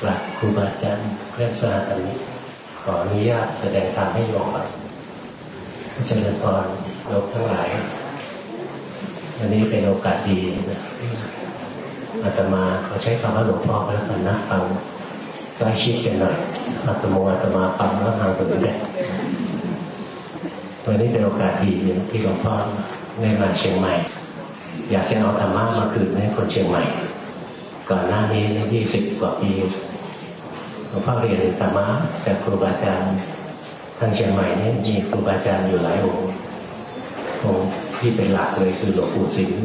กราบครูบาอาจารย์เพื่อนสาธมิขออนุญาตแสดงธรรมให้โยมก่อนเจริญพรโยมทั้งหลายวันนี้เป็นโอกาสดีนะอาตมาเขาใช้คำว่าหลวงพ่อแล้วกันนะฟังใกล้ชิดกันหน่อยอาตมาอาตมาฟังแล้วทางตัวนี้วันนี้เป็นโอกาสดีที่หลวงพ่อได้มาเชียงใหม่ อยากจะเอาธรรมะมาคืนให้คนเชียงใหม่ ก่อนหน้านี้ยี่สิบกว่าปี งพ่อเรียนธรรมะจากครูบาอาจารย์ทางเชียงใหม่นี่มีครูบาอาจารย์อยู่หลายองค์องค์ที่เป็นหลักเลยคือหลวงปู่สิงห์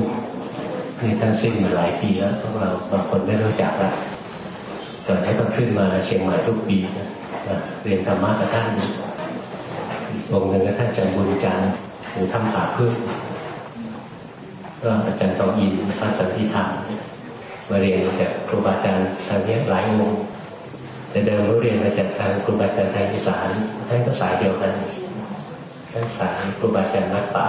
นี่ท่านสิ้นมาหลายปีแล้วพวกเราบางคนไม่รู้จักละแต่ให้ต้องขึ้นมาเชียงใหม่ทุกปีนะเรียนธรรมะกับท่านองค์หนึ่งก็ท่านจันบุญจันทร์หรือทำป่าพึ่งก็อาจารย์ตองอินพระสันติธรรมมาเรียนจากครูบาอาจารย์ทางนี้หลายองค์ แต่เดิมรู้เรียนมาจากทางครูบาอาจารย์ทางอีสานท่านก็สายเดียวกันท่านสายครูบาอาจารย์นักป่า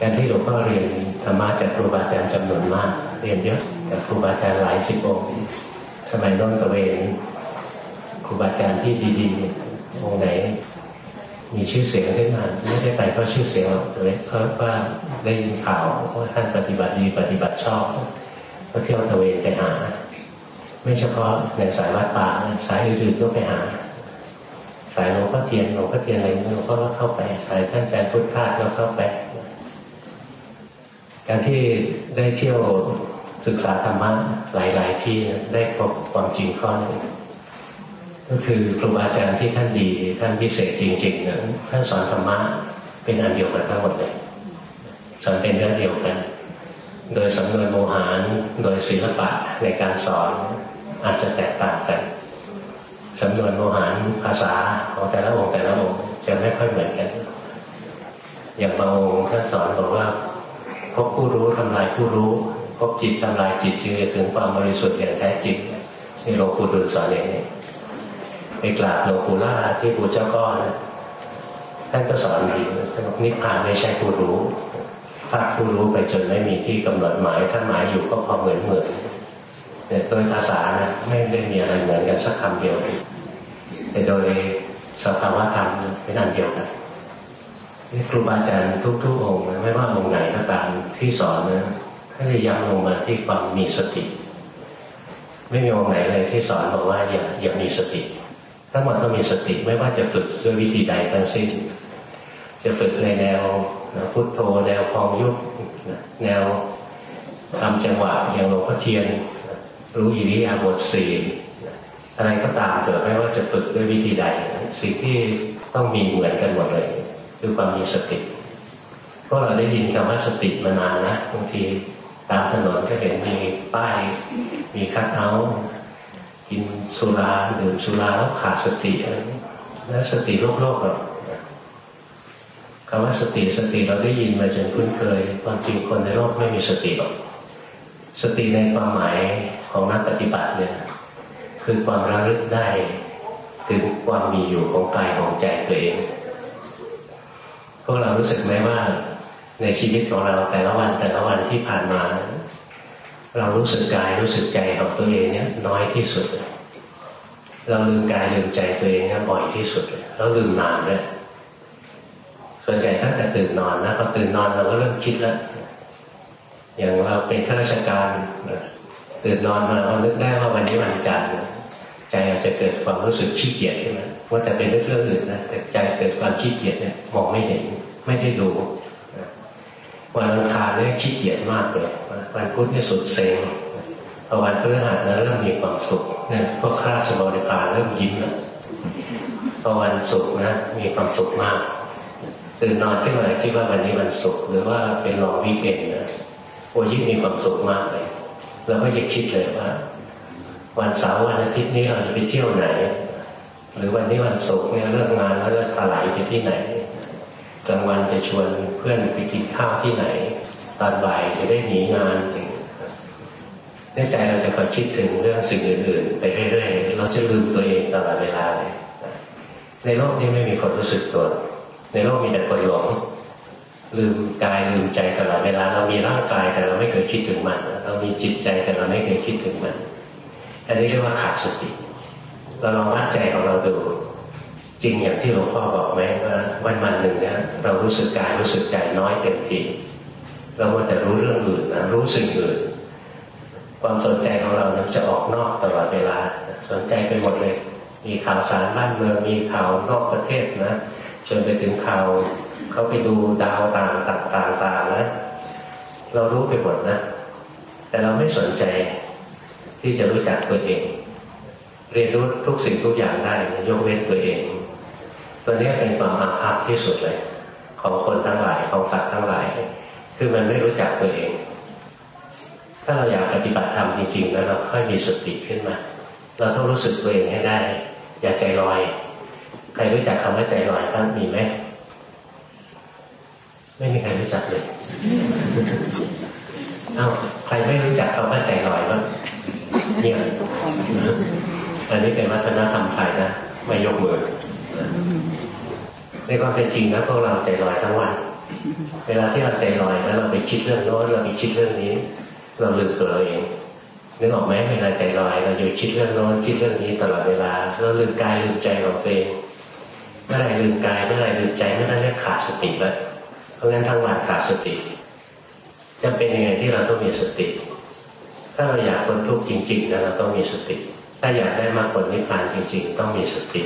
การที่หลวงพ่อเรียนธรรมะจากครูบาอาจารย์จำนวนมาก เรียนเยอะจากครูบาอาจารย์หลายสิบองค์สมัยน้นตะเวนครูบาอาจารย์ที่ดีๆองค์ไหน มีชื่อเสียงขึ้นมาไม่ได้ไปเพราะชื่อเสียงหรอกเลยเพราะว่าได้ยินข่าวว่าท่านปฏิบัติดีปฏิบัติชอบก็เที่ยวตะเวนไปหา ไม่เฉพาะในสายวัดป่าสายอื่นๆก็ไปหา สายหลวงพ่อเทียนหลวงพ่อเทียนอะไรหลวงพ่อก็เข้าไป สายท่านอาจารย์พุทธทาสก็เข้าไป การที่ได้เที่ยวศึกษาธรรมะหลาย ๆ ที่ได้พบความจริงข้อนึงก็คือครูบาอาจารย์ที่ท่านดีท่านพิเศษจริงๆนั้นท่านสอนธรรมะเป็นอันเดียวกันทั้งหมดเลยสอนเป็นเรื่องเดียวกัน โดยสำนวนโมหารโดยศิลปะในการสอน อาจจะแตกต่างกันสำนวนโมหารภาษาของแต่ละองค์แต่ละองค์จะไม่ค่อยเหมือนกัน อย่างบางองค์ท่านสอนบอกว่าพบผู้รู้ทำลายผู้รู้พบจิตทำลายจิตจึงจะถึงความบริสุทธิ์อย่างแท้จริงนี่หลวงปู่ดูลสอนอย่างนี้ไปกราบหลวงปู่ล่าที่ปู่เจ้าก้อนท่านก็สอนดีท่านบอกนิพพานไม่ใช่ผู้รู้ภาคผู้รู้ไปจนไม่มีที่กำหนดหมายถ้าหมายอยู่ก็พอเหมือนเหมือน แต่โดยภาษานะไม่ได้มีอะไรเหมือนกันสักคำเดียวแต่โดยสภาวะธรรมเป็นอันเดียวกันนี่ครูบาอาจารย์ทุกๆองค์ไม่ว่าองค์ไหนก็ตามที่สอนนะท่านจะย้ำลงมาที่ความมีสติ ไม่มีองค์ไหนเลยที่สอนบอกว่าอย่าอย่ามีสติทั้งหมดต้องมีสติไม่ว่าจะฝึกด้วยวิธีใดทั้งสิ้น จะฝึกในแนวพุทโธแนวพองยุบแนวทำจังหวะอย่างหลวงพ่อเทียน รู้อิริยาบถสี่อะไรก็ตามเกิดไม่ว่าจะฝึกด้วยวิธีใด สิ่งที่ต้องมีเหมือนกันหมดเลย คือความมีสติพวกเราได้ยินคำว่าสติมานานนะบางทีตามถนนก็เห็นมีป้าย มีคัดเอากินสุราดื่มสุราแล้วขาดสติอะไรแล้วสติโลกโลกหรอกคำว่าสติสติเราได้ยินมาจนคุ้นเคยความจริงคนในโลกไม่มีสติหรอกสติในความหมาย ของนักปฏิบัติเนี่ยคือความระลึกได้ถึงความมีอยู่ของกายของใจตัวเองพวกเรารู้สึกไหมว่าในชีวิตของเราแต่ละวันแต่ละวันที่ผ่านมา เรารู้สึกกายรู้สึกใจของตัวเองเนี่ยน้อยที่สุด เราลืมกายลืมใจตัวเองเนี่ยบ่อยที่สุดเลยแล้วลืมนานด้วยส่วนใหญ่ตั้งแต่ตื่นนอนนะพอตื่นนอนเราก็เริ่มคิดแล้วอย่างเราเป็นข้าราชการ ตื่นนอนมาเรานึกได้ว่าวันนี้วันจันทร์ใจอาจจะเกิดความรู้สึกขี้เกียจขึ้นมาว่าจะเป็นเรื่องอื่นนะแต่ใจเกิดความขี้เกียจเนี่ยมองไม่เห็นไม่ได้ดูวันอังคารเนี่ยขี้เกียจมากเลยวันพุธเนี่ยสุดเซ็งพอวันพฤหัสนะเริ่มมีความสุขเนี่ยพวกข้าราชบริพารเริ่มยิ้มแล้วพอวันศุกร์นะมีความสุขมากตื่นนอนขึ้นมาคิดว่าวันนี้วันศุกร์หรือว่าเป็นลองวิเกนนะโอ้ยิ่งมีความสุขมากเลย เราก็จะคิดเลยว่า วันเสาร์วันอาทิตย์นี้เราจะไปเที่ยวไหน หรือวันนี้วันศุกร์เนี่ยเลิกงานแล้วเลิกปลาไหลไปที่ไหนกลางวันจะชวนเพื่อนไปกินข้าวที่ไหน ตอนบ่ายจะได้หนีงานในใจเราจะคอยคิดถึงเรื่องสิ่งอื่นๆ ไปเรื่อยๆ เราจะลืมตัวเองตลอดเวลาเลยในโลกนี้ไม่มีคนรู้สึกตัว ในโลกมีแต่คนหลงลืมกายลืมใจตลอดเวลาเรามีร่างกายแต่เราไม่เคยคิดถึงมัน เรามีจิตใจแต่เราไม่เคยคิดถึงมันอันนี้เรียกว่าขาดสติ เราลองวัดใจของเราดู จริงอย่างที่หลวงพ่อบอกไหมว่าวันวันหนึ่งเนี่ยเรารู้สึกกายรู้สึกใจน้อยเต็มทีเราควรแต่รู้เรื่องอื่นนะรู้สิ่งอื่นความสนใจของเราเนี่ยจะออกนอกตลอดเวลา สนใจไปหมดเลย มีข่าวสารบ้านเมืองมีข่าวนอกประเทศนะจนไปถึงข่าวเขาไปดูดาวต่างต่างต่างแล้วเรารู้ไปหมดนะ แต่เราไม่สนใจที่จะรู้จักตัวเอง เรียนรู้ทุกสิ่งทุกอย่างได้ยกเว้นตัวเอง ตัวนี้เป็นความอาภัพที่สุดเลย ของคนทั้งหลายของสัตว์ทั้งหลาย คือมันไม่รู้จักตัวเอง ถ้าเราอยากปฏิบัติธรรมจริงๆแล้วเราค่อยมีสติขึ้นมา เราต้องรู้สึกตัวเองให้ได้ อย่าใจลอยใครรู้จักคำว่าใจลอยบ้างมีไหมไม่มีใครรู้จักเลย อ้าใครไม่รู้จักคำว่าใจลอยบ้างเนี่ยอันนี้เป็นวัฒนธรรมไทยนะไม่ยกมือในความเป็นจริงแล้วพวกเราใจลอยทั้งวัน เวลาที่เราใจลอยแล้วเราไปคิดเรื่องโน้นเราไปคิดเรื่องนี้ เราลืมตัวเราเองนึกออกไหมเวลาใจลอยเราอยู่คิดเรื่องโน้นคิดเรื่องนี้ตลอดเวลาเราลืมกายลืมใจของตัวเองเมื่อไรลืมกายเมื่อไรลืมใจเมื่อนั้นเรียกขาดสติแล้วเพราะงั้นทั้งวันขาดสติ จะเป็นยังไงที่เราต้องมีสติ ถ้าเราอยากพ้นทุกข์จริงๆแล้วเราต้องมีสติ ถ้าอยากได้มากผลนิพพานจริง ๆ ต้องมีสติ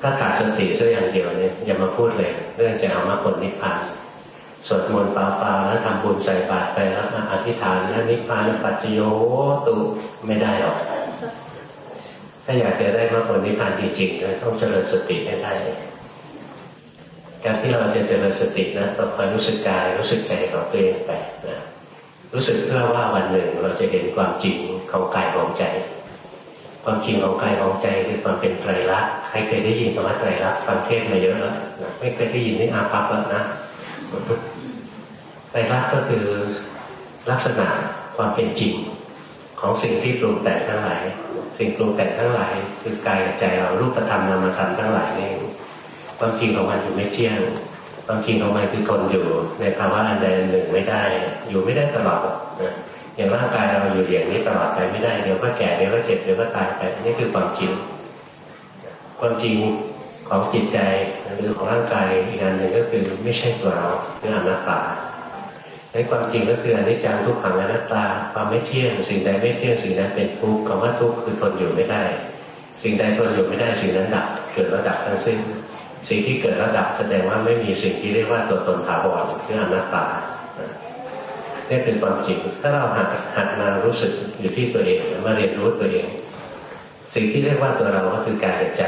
ถ้าขาดสติสักอย่างเดียวเนี่ยอย่ามาพูดเลย เรื่องจะเอามาผลนิพพานสวดมนต์ปาปาแล้วทำบุญใส่บาตรไปแล้วอธิษฐานแล้วนิพพานปัจจโยตุไม่ได้หรอกถ้าอยากจะได้มากผลนิพพานจริงๆต้องเจริญสติให้ได้ การที่เราจะเจริญสตินะต้องคอยรู้สึกกายรู้สึกใจของตัวเองไปนะรู้สึกเพื่อว่าวันหนึ่งเราจะเห็นความจริงของกายของใจ ความจริงของกายของใจคือความเป็นไตรลักษณ์ใครเคยได้ยินคำว่าไตรลักษณ์ฟังเทศมาเยอะแล้วนะไม่เคยได้ยินนี่อาภัพแล้วนะไตรลักษณ์ก็คือลักษณะความเป็นจริงของสิ่งที่ปรุงแต่งทั้งหลาย สิ่งปรุงแต่งทั้งหลาย คือกายใจเรารูปธรรมนามธรรมทั้งหลายนี่ ความจริงของมันคือไม่เที่ยงความจริงของมันคือทนอยู่ในภาวะอันใดหนึ่งไม่ได้ อยู่ไม่ได้ตลอดนะอย่างร่างกายเราอยู่อย่างนี้ตลอดไปไม่ได้เดี๋ยวก็แก่เดี๋ยวก็เจ็บเดี๋ยวก็ตายไปนี่คือความจริง ความจริงของจิตใจหรือของร่างกายอีกอันหนึ่งก็คือไม่ใช่ตัวเราคืออนัตตาในความจริงก็คืออนิจจังทุกขังอนัตตา ความไม่เที่ยงสิ่งใดไม่เที่ยงสิ่งนั้นเป็นทุกข์คำว่าทุกข์คือทนอยู่ไม่ได้ สิ่งใดทนอยู่ไม่ได้สิ่งนั้นดับเกิดระดับทั้งสิ้น สิ่งที่เกิดระดับแสดงว่าไม่มีสิ่งที่เรียกว่าตัวตนถาวรคืออนัตตานี่คือความจริงถ้าเราหัดหัดมารู้สึกอยู่ที่ตัวเองมาเรียนรู้ตัวเอง สิ่งที่เรียกว่าตัวเราก็คือกายใจ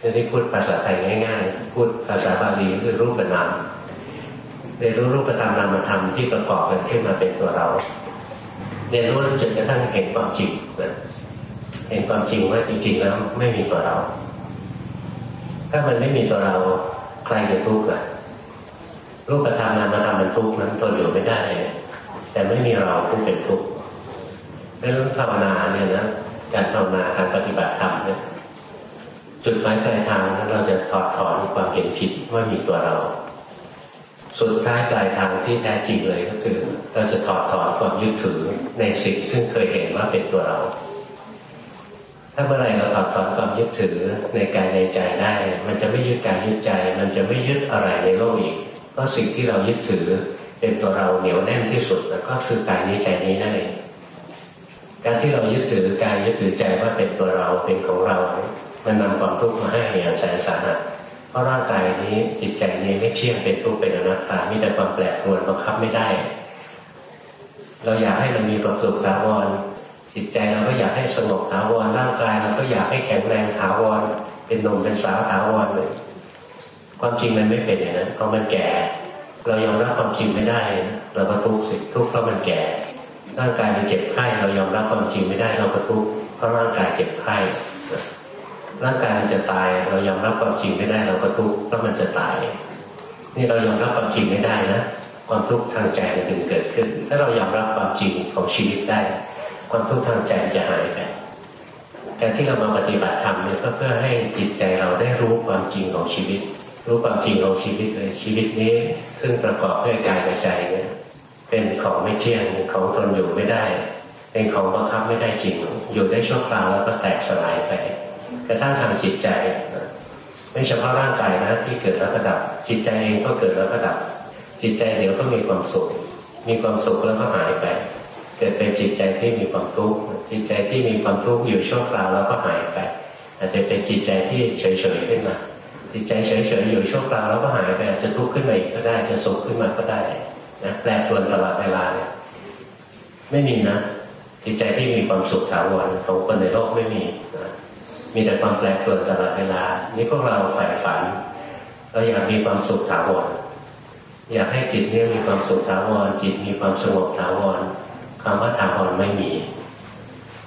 นี่พูดภาษาไทยง่ายๆ พูดภาษาบาลีคือรูปนามเรียนรู้รูปธรรมนามธรรมที่ประกอบกันขึ้นมาเป็นตัวเราเรียนรู้จนกระทั่งเห็นความจริงนะเห็นความจริงว่าจริงๆแล้วไม่มีตัวเรา ถ้ามันไม่มีตัวเราใครจะทุกข์ล่ะรูปธรรมนามธรรมมันทุกข์นั้นตนอยู่ไม่ได้ แต่ไม่มีเราผู้เป็นทุกข์เรื่องภาวนาเนี่ยนะการภาวนาการปฏิบัติธรรมเนี่ยจุดหมายปลายทางเราจะถอดถอนความเห็นผิดว่ามีตัวเรา สุดท้ายปลายทางที่แท้จริงเลยก็คือ เราจะถอดถอนความยึดถือในสิ่งซึ่งเคยเห็นว่าเป็นตัวเรา ถ้าเมื่อไรเราถอดถอนความยึดถือในกายในใจได้ มันจะไม่ยึดกายยึดใจ มันจะไม่ยึดอะไรในโลกอีก เพราะสิ่งที่เรายึดถือเป็นตัวเราเหนียวแน่นที่สุดแล้วก็คือกายนี้ใจนี้นั่นเองการที่เรายึดถือกายยึดถือใจว่าเป็นตัวเราเป็นของเรา มันนำความทุกข์มาให้อย่างแสนสาหัสเพราะร่างกายนี้จิตใจนี้ไม่เที่ยงเป็นทุกข์เป็นอนัตตามีแต่ความแปรปรวนบังคับไม่ได้ เราอยากให้มันมีความสุขถาวร จิตใจเราก็อยากให้สงบถาวรร่างกายเราก็อยากให้แข็งแรงถาวรเป็นหนุ่มเป็นสาวถาวรเลยความจริงมันไม่เป็นอย่างนั้นเพราะมันแก่ เรายอมรับความจริงไม่ได้ เราก็ทุกข์สิทุกข์เพราะมันแก่ ร่างกายมันเจ็บไข้เรายอมรับความจริงไม่ได้ เราก็ทุกข์เพราะร่างกายเจ็บไข้ร่างกายมันจะตาย เรายอมรับความจริงไม่ได้ เราก็ทุกข์เพราะมันจะตาย นี่เรายอมรับความจริงไม่ได้นะความทุกข์ทางใจมันถึงเกิดขึ้น ถ้าเรายอมรับความจริงของชีวิตได้ ความทุกข์ทางใจจะหายไปการที่เรามาปฏิบัติธรรมเนี่ยก็เพื่อให้จิตใจเราได้รู้ความจริงของชีวิต รู้ความจริงของชีวิตเลยชีวิตนี้ซึ่งประกอบด้วยกายกับใจเนี่ยเป็นของไม่เที่ยงเป็นของทนอยู่ไม่ได้ เป็นของบังคับไม่ได้จริง อยู่ได้ชั่วคราวแล้วก็แตกสลายไปกระทั่งทางจิตใจไม่เฉพาะร่างกายนะที่เกิดแล้วก็ดับ จิตใจเองก็เกิดแล้วก็ดับ จิตใจเดี๋ยวก็มีความสุข มีความสุขแล้วก็หายไป เกิดเป็นจิตใจที่มีความทุกข์จิตใจที่มีความทุกข์อยู่ชั่วคราวแล้วก็หายไปอาจจะเป็นจิตใจที่เฉยๆขึ้นมาจิตใจเฉยๆอยู่ชั่วคราวแล้วก็หายไปอาจจะทุกข์ขึ้นมาอีกก็ได้จะสุขขึ้นมาก็ได้นะแปรปรวนตลอดเวลาเนี่ยไม่มีนะจิตใจที่มีความสุขถาวรของคนในโลกไม่มีนะมีแต่ความแปรปรวนตลอดเวลา นี่พวกเราฝ่ายฝันเราอยากมีความสุขถาวรอยากให้จิตเนี่ยมีความสุขถาวรจิตมีความสงบถาวร คำว่าถาวรไม่มี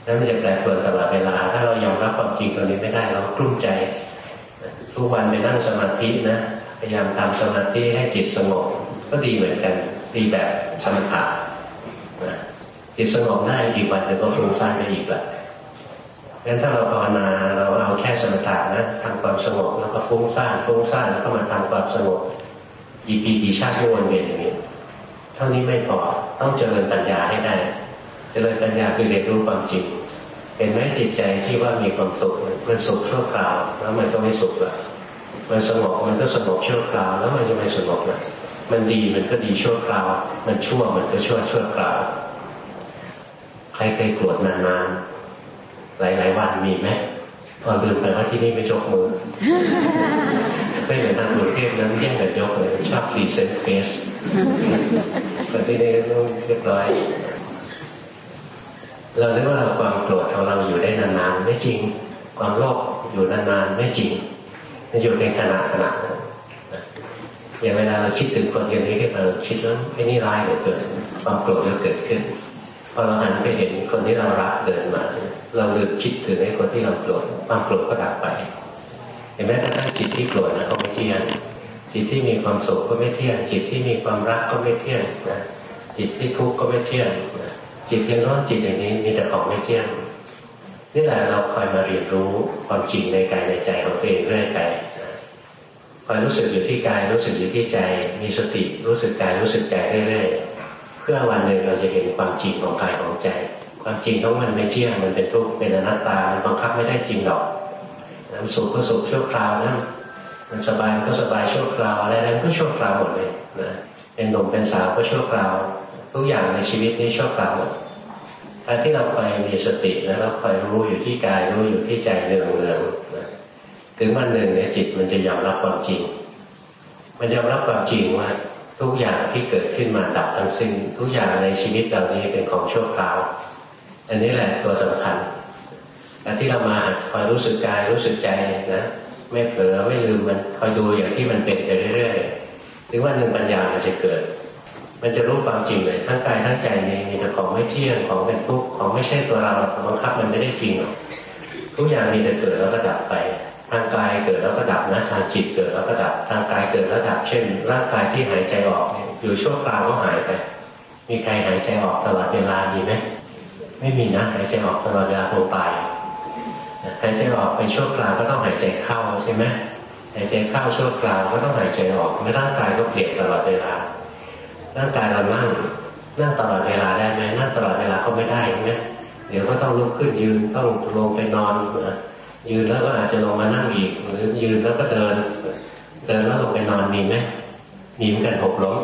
นั่นมันจะแปรปรวนตลอดเวลา ถ้าเรายอมรับความจริงตรงนี้ไม่ได้เรากลุ้มใจ ทุกวันไปนั่งสมาธินะพยายามทำสมาธิให้จิตสงบก็ดีเหมือนกันดีแบบสมถะจิตสงบได้อีกวันเดี๋ยวก็ฟุ้งซ่านไปอีกละงั้นถ้าเราภาวนาเราเอาแค่สมถะนะทำความสงบแล้วก็ฟุ้งซ่านฟุ้งซ่านแล้วก็มาทำความสงบกี่ปีกี่ชาติที่วนเวียนอย่างนี้เท่านี้ไม่พอ ต้องเจริญปัญญาให้ได้ เจริญปัญญาคือเรียนรู้ความจริงเห็นไหมจิตใจที่ว่ามีความสุขมันสุขชั่วคราว แล้วมันก็ไม่สุขละมันสงบมันก็สงบชั่วคราว แล้วมันจะไม่สงบละมันดีมันก็ดีชั่วคราว มันชั่วมันก็ชั่วชั่วคราวใครเคยโกรธนานๆหลายๆวันมีไหมพอลืมไปว่าที่นี่ไม่ยกมือไม่เหมือนทางกรุงเทพนั้นแย่งกันยกเลยชอบรีเซ็ตเฟส แต่ที่นี่ต้องเรียบร้อย เราเรียกว่าเราความโกรธของเราอยู่ได้นานๆไม่จริง ความโลภอยู่นานๆไม่จริงมันอยู่ในขณะขณะอย่างเวลาเราคิดถึงคนอย่างนี้ขึ้นมาคิดแล้วไอ้นี่ร้ายเหลือเกินความโกรธจะเกิดขึ้นพอเราหันไปเห็นคนที่เรารักเดินมา เราลืมคิดถึงไอ้คนที่เราโกรธความโกรธก็ดับไป เห็นไหมถ้าตั้งจิตที่โกรธนะก็ไม่เที่ยง จิตที่มีความสุขก็ไม่เที่ยง จิตที่มีความรักก็ไม่เที่ยงนะจิตที่ทุกข์ก็ไม่เที่ยงนะจิตยังร้อนจิตอย่างนี้มีแต่ของไม่เที่ยงนี่แหละเราคอยมาเรียนรู้ความจริงในกายในใจของตัวเองเรื่อยไปคอยรู้สึกอยู่ที่กายรู้สึกอยู่ที่ใจ มีสติรู้สึกกายรู้สึกใจเรื่อยๆเพื่อวันหนึ่งเราจะเห็นความจริงของกายของใจ ความจริงของมันไม่เที่ยงมันเป็นทุกข์เป็นอนัตตาบังคับไม่ได้จริงหรอกสุขก็สุขชั่วคราวนะ มันสบายก็สบายชั่วคราวอะไรๆก็ชั่วคราวหมดเลยนะเป็นหนุ่มเป็นสาวก็ชั่วคราว ทุกอย่างในชีวิตนี้ชั่วคราวหมดการที่เราคอยมีสติแล้วเราคอยรู้อยู่ที่กายรู้อยู่ที่ใจเรื่องเรื่องนะถึงวันหนึ่งเนี่ยจิตมันจะยอมรับความจริง มันยอมรับความจริงว่าทุกอย่างที่เกิดขึ้นมาดับทั้งสิ้นทุกอย่างในชีวิตเรานี้เป็นของชั่วคราว อันนี้แหละตัวสำคัญการที่เรามาคอยรู้สึกกายรู้สึกใจนะ ไม่เผลอไม่ลืมมันคอยดูอย่างที่มันเป็นไปเรื่อยๆถึงวันหนึ่งปัญญามันจะเกิด มันจะรู้ความจริงเลยทั้งกายทั้งใจนี่มีแต่ของไม่เที่ยงของเป็นทุกข์ของไม่ใช่ตัวเราบังคับมันไม่ได้จริงหรอกทุกอย่างมีแต่เกิดแล้วก็ดับไป ทางกายเกิดแล้วก็ดับนะทางจิตเกิดแล้วก็ดับ ทางกายเกิดแล้วดับ เช่น ร่างกายที่หายใจออกอยู่ชั่วคราวก็หายไป มีใครหายใจออกตลอดเวลามีไหมไม่มีนะหายใจออกตลอดเวลาตัวตาย หายใจออกไปชั่วคราวก็ต้องหายใจเข้าใช่ไหมหายใจเข้าชั่วคราวก็ต้องหายใจออกไม่ร่างกายก็เปลี่ยนตลอดเวลาร่างกายเรานั่งนั่งตลอดเวลาได้ไหมนั่งตลอดเวลาก็ไม่ได้ใช่ไหมเดี๋ยวก็ต้องลุกขึ้นยืนต้องลงไปนอนยืนแล้วก็อาจจะลงมานั่งอีกหรือยืนแล้วก็เดินเดินแล้วลงไปนอนมีไหมมีเหมือนกันหกล้ม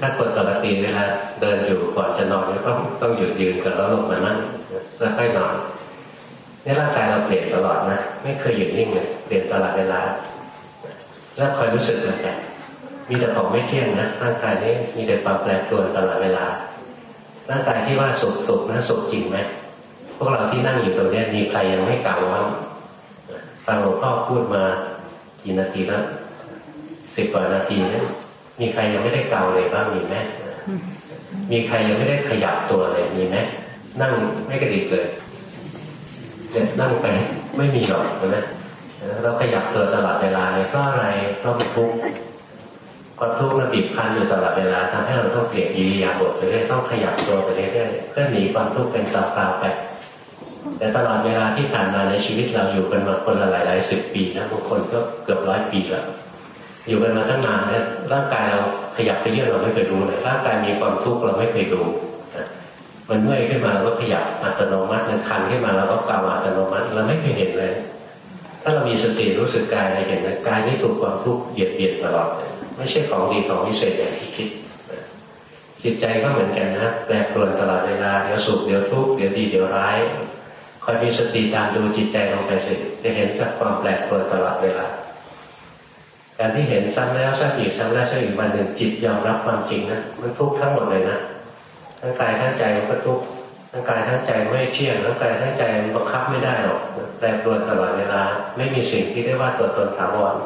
ถ้ากดปกติเวลาเดินอยู่ก่อนจะนอนก็ต้องต้องหยุดยืนก่อนแล้วลงมานั่งแล้วค่อยนอน นี่ร่างกายเราเปลี่ยนตลอดนะไม่เคยหยุดนิ่งเลยเปลี่ยนตลอดเวลาแล้วคอยรู้สึกเลยแกมีแต่ของไม่เที่ยงนะร่างกายนี้มีแต่ความแปรปรวนตลอดเวลาร่างกายที่ว่าสุขสุขนะสุขจริงไหมพวกเราที่นั่งอยู่ตรงนี้มีใครยังไม่กล่าวว่าฟังหลวงพ่อพูดมากี่นาทีแล้วสิบกว่านาทีนะมีใครยังไม่ได้เกาเลยบ้างมีไหมมีใครยังไม่ได้ขยับตัวเลยมีไหมนั่งไม่กระดิกเลย เนี่ยนั่งไปไม่มีหรอกนะเราขยับตัวตลอดเวลาเลยเพราะอะไรเพราะทุกข์ความทุกข์มันบีบคั้นอยู่ตลอดเวลาทำให้เราต้องเปลี่ยนอิริยาบถไปเรื่อยต้องขยับตัวไปเรื่อยเพื่อหนีความทุกข์เป็นตาวไปแต่ตลอดเวลาที่ผ่านมาในชีวิตเราอยู่กันมาคนละหลายหลายสิบปีนะบางคนก็เกือบร้อยปีแล้วอยู่กันมาตั้งนานเนี่ยร่างกายเราขยับไปเยอะเราไม่เคยรู้เลยร่างกายมีความทุกข์เราไม่เคยดู มันเมื่อยขึ้นมาเราก็ขยับอัตโนมัติมันคันขึ้นมาเราก็กาวอัตโนมัติเราไม่เคยเห็นเลย ถ้าเรามีสติรู้สึกกายเราเห็นกายนี่ถูกความทุกข์เบียดเบียนตลอดไม่ใช่ของดีของวิเศษอย่างที่คิดจิตใจก็เหมือนกันนะแปรปรวนตลอดเวลาเดี๋ยวสุขเดี๋ยวทุกข์เดี๋ยวดีเดี๋ยวร้ายคอยมีสติตามดูจิตใจลงไปสิจะเห็นจากความแปรปรวนตลอดเวลาการที่เห็นซ้ำแล้วซ้ำอีกซ้ำแล้วซ้ำอีกวันหนึ่งจิตยอมรับความจริงนะมันทุกข์ทั้งหมดเลยนะ ทั้งกายทั้งใจมันก็ทุกข์ทั้งกายทั้งใจไม่เที่ยงทั้งกายทั้งใจมันบังคับไม่ได้หรอกแปรปรวนตลอดเวลา ไม่มีสิ่งที่เรียกว่าตัวตนถาวร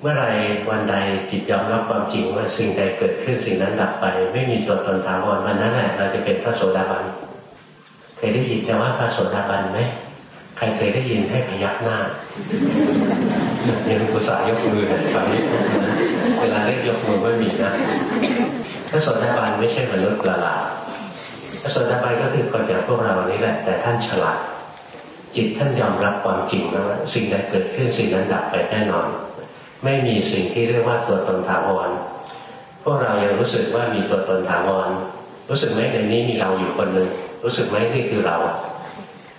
เมื่อไรวันใดจิตยอมรับความจริงว่าสิ่งใดเกิดขึ้นสิ่งนั้นดับไป ไม่มีตัวตนถาวรวันนั้นแหละเราจะเป็นพระโสดาบันเคยได้ยินจะว่าพระโสดาบันไหมใครเคยได้ยินให้พยักหน้าเนี่ยภาษายกมือนะตอนนี้เวลาเรียกยกมือไม่มีนะ พระโสดาบันไม่ใช่มนุษย์ประหลาดพระโสดาบันก็คือคนอย่างพวกเรานี้แหละ แต่ท่านฉลาด จิตท่านยอมรับความจริงแล้วว่าสิ่งใดเกิดขึ้นสิ่งนั้นดับไปแน่นอน ไม่มีสิ่งที่เรียกว่าตัวตนถาวรพวกเรายังรู้สึกว่ามีตัวตนถาวรรู้สึกไหมในนี้มีเราอยู่คนหนึ่งรู้สึกไหมนี่คือเรา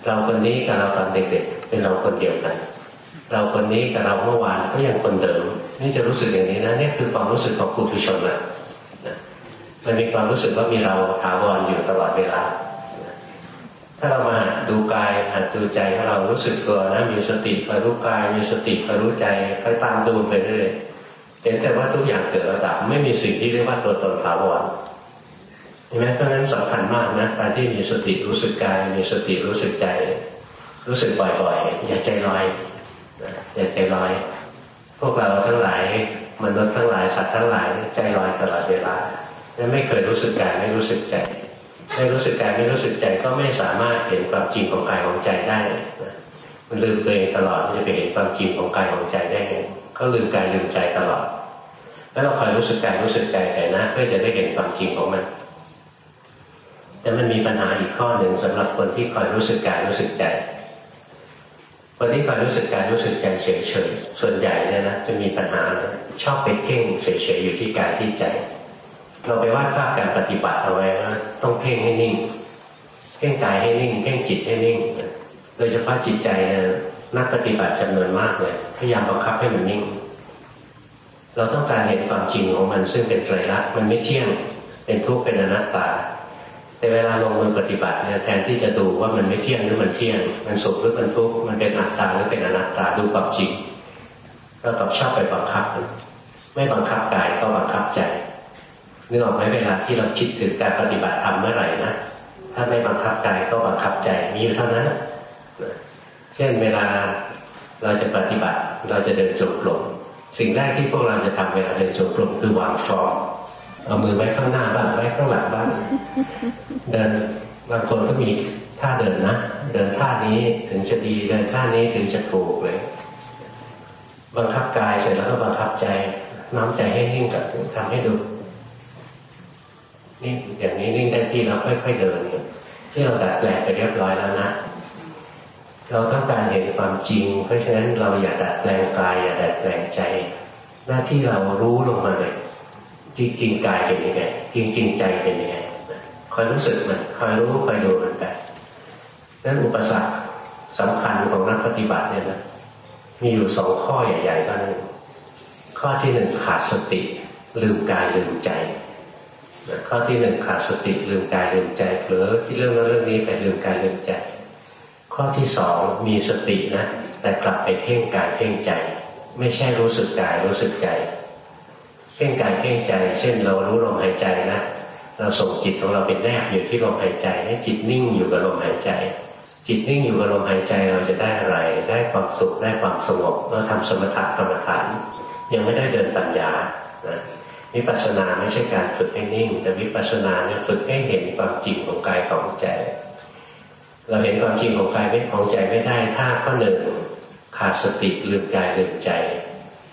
เราคนนี้กับเราตอนเด็กๆเป็นเราคนเดียวกัน เราคนนี้กับเราเมื่อวานก็ยังคนเดิมนี่จะรู้สึกอย่างนี้นะนี่คือความรู้สึกของปุถุชนนะ มันมีความรู้สึกว่ามีเราถาวรอยู่ตลอดเวลา ถ้าเรามาดูกายหัดดูใจถ้าเรารู้สึกตัวนะมีสติคอยรู้กายมีสติคอยรู้ใจคอยตามดูไปเรื่อยเห็นแต่ว่าทุกอย่างเกิดระดับไม่มีสิ่งที่เรียกว่าตัวตนถาวรห็นไหมเพราะนั้นสำคัญมากนะการที่มีสติรู้สึกกาย มีสติรู้สึกใจ รู้สึกบ่อยๆอย่าใจลอยอย่าใจลอย พวกเราทั้งหลายมนุษย์ทั้งหลายสัตว์ทั้งหลายใจลอยตลอดเวลา ไม่เคยรู้สึกกายไม่รู้สึกใจไม่รู้สึกกายไม่รู้สึกใจก็ไม่สามารถเห็นความจริงของกายของใจได้มันลืมตัวเองตลอดจะไปเห็นความจริงของกายของใจได้ไงก็ลืมกายลืมใจตลอด แล้วเราคอยรู้สึกกายรู้สึกใจไปนะเพื่อจะได้เห็นความจริงของมัน แต่มันมีปัญหาอีกข้อหนึ่งสำหรับคนที่คอยรู้สึกกายรู้สึกใจคนที่คอยรู้สึกกายรู้สึกใจเฉยๆส่วนใหญ่เนี่ยนะจะมีปัญหาชอบไปเพ่งเฉยๆอยู่ที่กายที่ใจ เราไปวาดภาพการปฏิบัติเอาไว้ว่าต้องเพ่งให้นิ่งเพ่งกายให้นิ่งเพ่งจิตให้นิ่งโดยเฉพาะจิตใจนักปฏิบัติจำนวนมากเลยพยายามบังคับให้มันนิ่ง เราต้องการเห็นความจริงของมันซึ่งเป็นไตรลักษณ์มันไม่เที่ยงเป็นทุกข์เป็นอนัตตา แต่เวลาลงมือปฏิบัติเนี่ยแทนที่จะดูว่ามันไม่เที่ยงหรือมันเที่ยง มันสุขหรือมันทุกข์มันเป็นอัตตาหรือเป็นอนัตตาดูความจริงก็ตอบชอบไปบังคับ ไม่บังคับกายก็บังคับใจ นึกออกไหมเวลาที่เราคิดถึงการปฏิบัติธรรมเมื่อไหร่นะถ้าไม่บังคับกายก็บังคับใจมีอยู่เท่านั้นเช่นเวลาเราจะปฏิบัติเราจะเดินจงกรมสิ่งแรกที่พวกเราจะทำเวลาเดินจงกรมคือวางฟอร์มเอามือไว้ข้างหน้าบ้างไว้ข้างหลังบ้างเดินบางคนก็มีท่าเดินนะเดินท่านี้ถึงจะดีเดินท่านี้ถึงจะถูกเลยบังคับกายเสร็จแล้วก็บังคับใจน้อมใจให้นิ่งกับทำให้ดู นี่อย่างนี้นิ่งได้ที่เราค่อยๆเดินเนี่ยที่เราดัดแปลงไปเรียบร้อยแล้วนะเราต้องการเห็นความจริง เพราะฉะนั้นเราอย่าดัดแปลงกายอย่าดัดแปลงใจ หน้าที่เรารู้ลงมาเลยจริงจริงกายเป็นยังไงจริงจริงใจเป็นยังไงคอยรู้สึกมันคอยรู้คอยดูมันไปนั่นอุปสรรคสำคัญของนักปฏิบัติเนี่ยนะมีอยู่สองข้อใหญ่ๆก็นึงข้อที่หนึ่งขาดสติ ลืมกายลืมใจ ข้อที่หนึ่งขาดสติลืมกายลืมใจเผลอที่เรื่องนั้นเรื่องนี้ไปลืมกายลืมใจ ข้อที่สองมีสตินะแต่กลับไปเพ่งกายเพ่งใจ ไม่ใช่รู้สึกกายรู้สึกใจเพ่งกายเพ่งใจ เช่นเรารู้ลมหายใจนะเราส่งจิตของเราเป็นแนบอยู่ที่ลมหายใจให้จิตนิ่งอยู่กับลมหายใจ จิตนิ่งอยู่กับลมหายใจเราจะได้อะไร ได้ความสุขได้ความสงบเราทำสมถะกรรมฐาน ยังไม่ได้เดินปัญญานะ วิปัสสนาไม่ใช่การฝึกให้นิ่ง แต่วิปัสสนาเนี่ยฝึกให้เห็นความจริงของกายของใจ เราเห็นความจริงของกายไม่ของใจไม่ได้ ถ้าข้อหนึ่งขาดสติลืมกายลืมใจ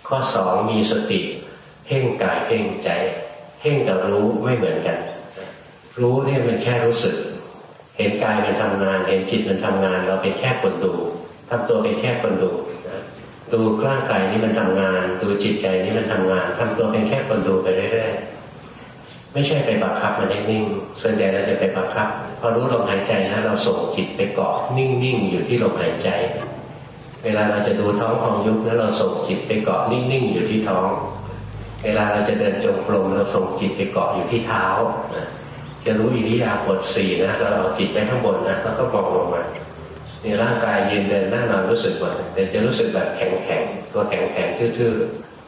ข้อสองมีสติเพ่งกายเพ่งใจเพ่งกับรู้ไม่เหมือนกัน รู้เนี่ยมันแค่รู้สึก เห็นกายมันทำงาน เห็นจิตมันทำงาน เราเป็นแค่คนดูทำตัวเป็นแค่คนดู ดูร่างกายนี้มันทำงาน ดูจิตใจนี้มันทำงานทำตัวเป็นแค่คนดูไปเรื่อยๆไม่ไม่ใช่ไปบังคับมันให้นิ่ง ส่วนใหญ่เราจะไปบังคับ พอรู้ลมหายใจนะเราส่งจิตไปเกาะนิ่งๆอยู่ที่ลมหายใจ เวลาเราจะดูท้องของยุบแล้วเราส่งจิตไปเกาะนิ่งๆอยู่ที่ท้อง เวลาเราจะเดินจงกรมเราส่งจิตไปเกาะอยู่ที่เท้าจะรู้อิริยาบถสี่นะเราเอาจิตไปข้างบนนะแล้วก็มองลงมา ในร่างกายยืนเดินนั่งนอนรู้สึกหมดแต่จะรู้สึกแบบแข็งๆตัวแข็งๆทื่อ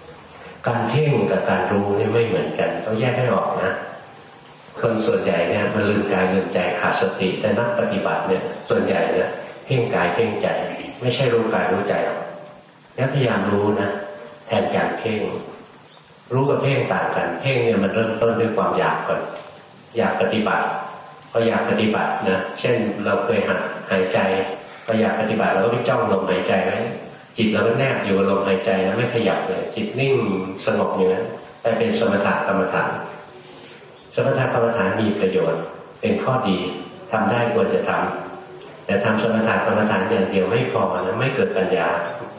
ๆการเพ่งกับการรู้นี่ไม่เหมือนกันต้องแยกให้ออกนะคนส่วนใหญ่เนี่ยมันลืมกายลืมใจขาดสติแต่นักปฏิบัติเนี่ยส่วนใหญ่เนี่ยเพ่งกายเพ่งใจ ไม่ใช่รู้กายรู้ใจหรอกแล้วพยายามรู้นะแทนการเพ่งรู้กับเพ่งต่างกัน เพ่งเนี่ยมันเริ่มต้นด้วยความอยากก่อนอยากปฏิบัติพออยากปฏิบัตินะเช่นเราเคยหัดหายใจ พออยากปฏิบัติเราก็ไปจ้องลมหายใจไว้จิตเราก็แนบอยู่กับลมหายใจแล้วไม่ขยับเลยจิตนิ่งสงบอย่างนั้นแต่เป็นสมถะกรรมฐาน สมถะกรรมฐานมีประโยชน์ เป็นข้อดีทำได้ควรจะทำแต่ทำสมถะกรรมฐานอย่างเดียวไม่พอนะไม่เกิดปัญญา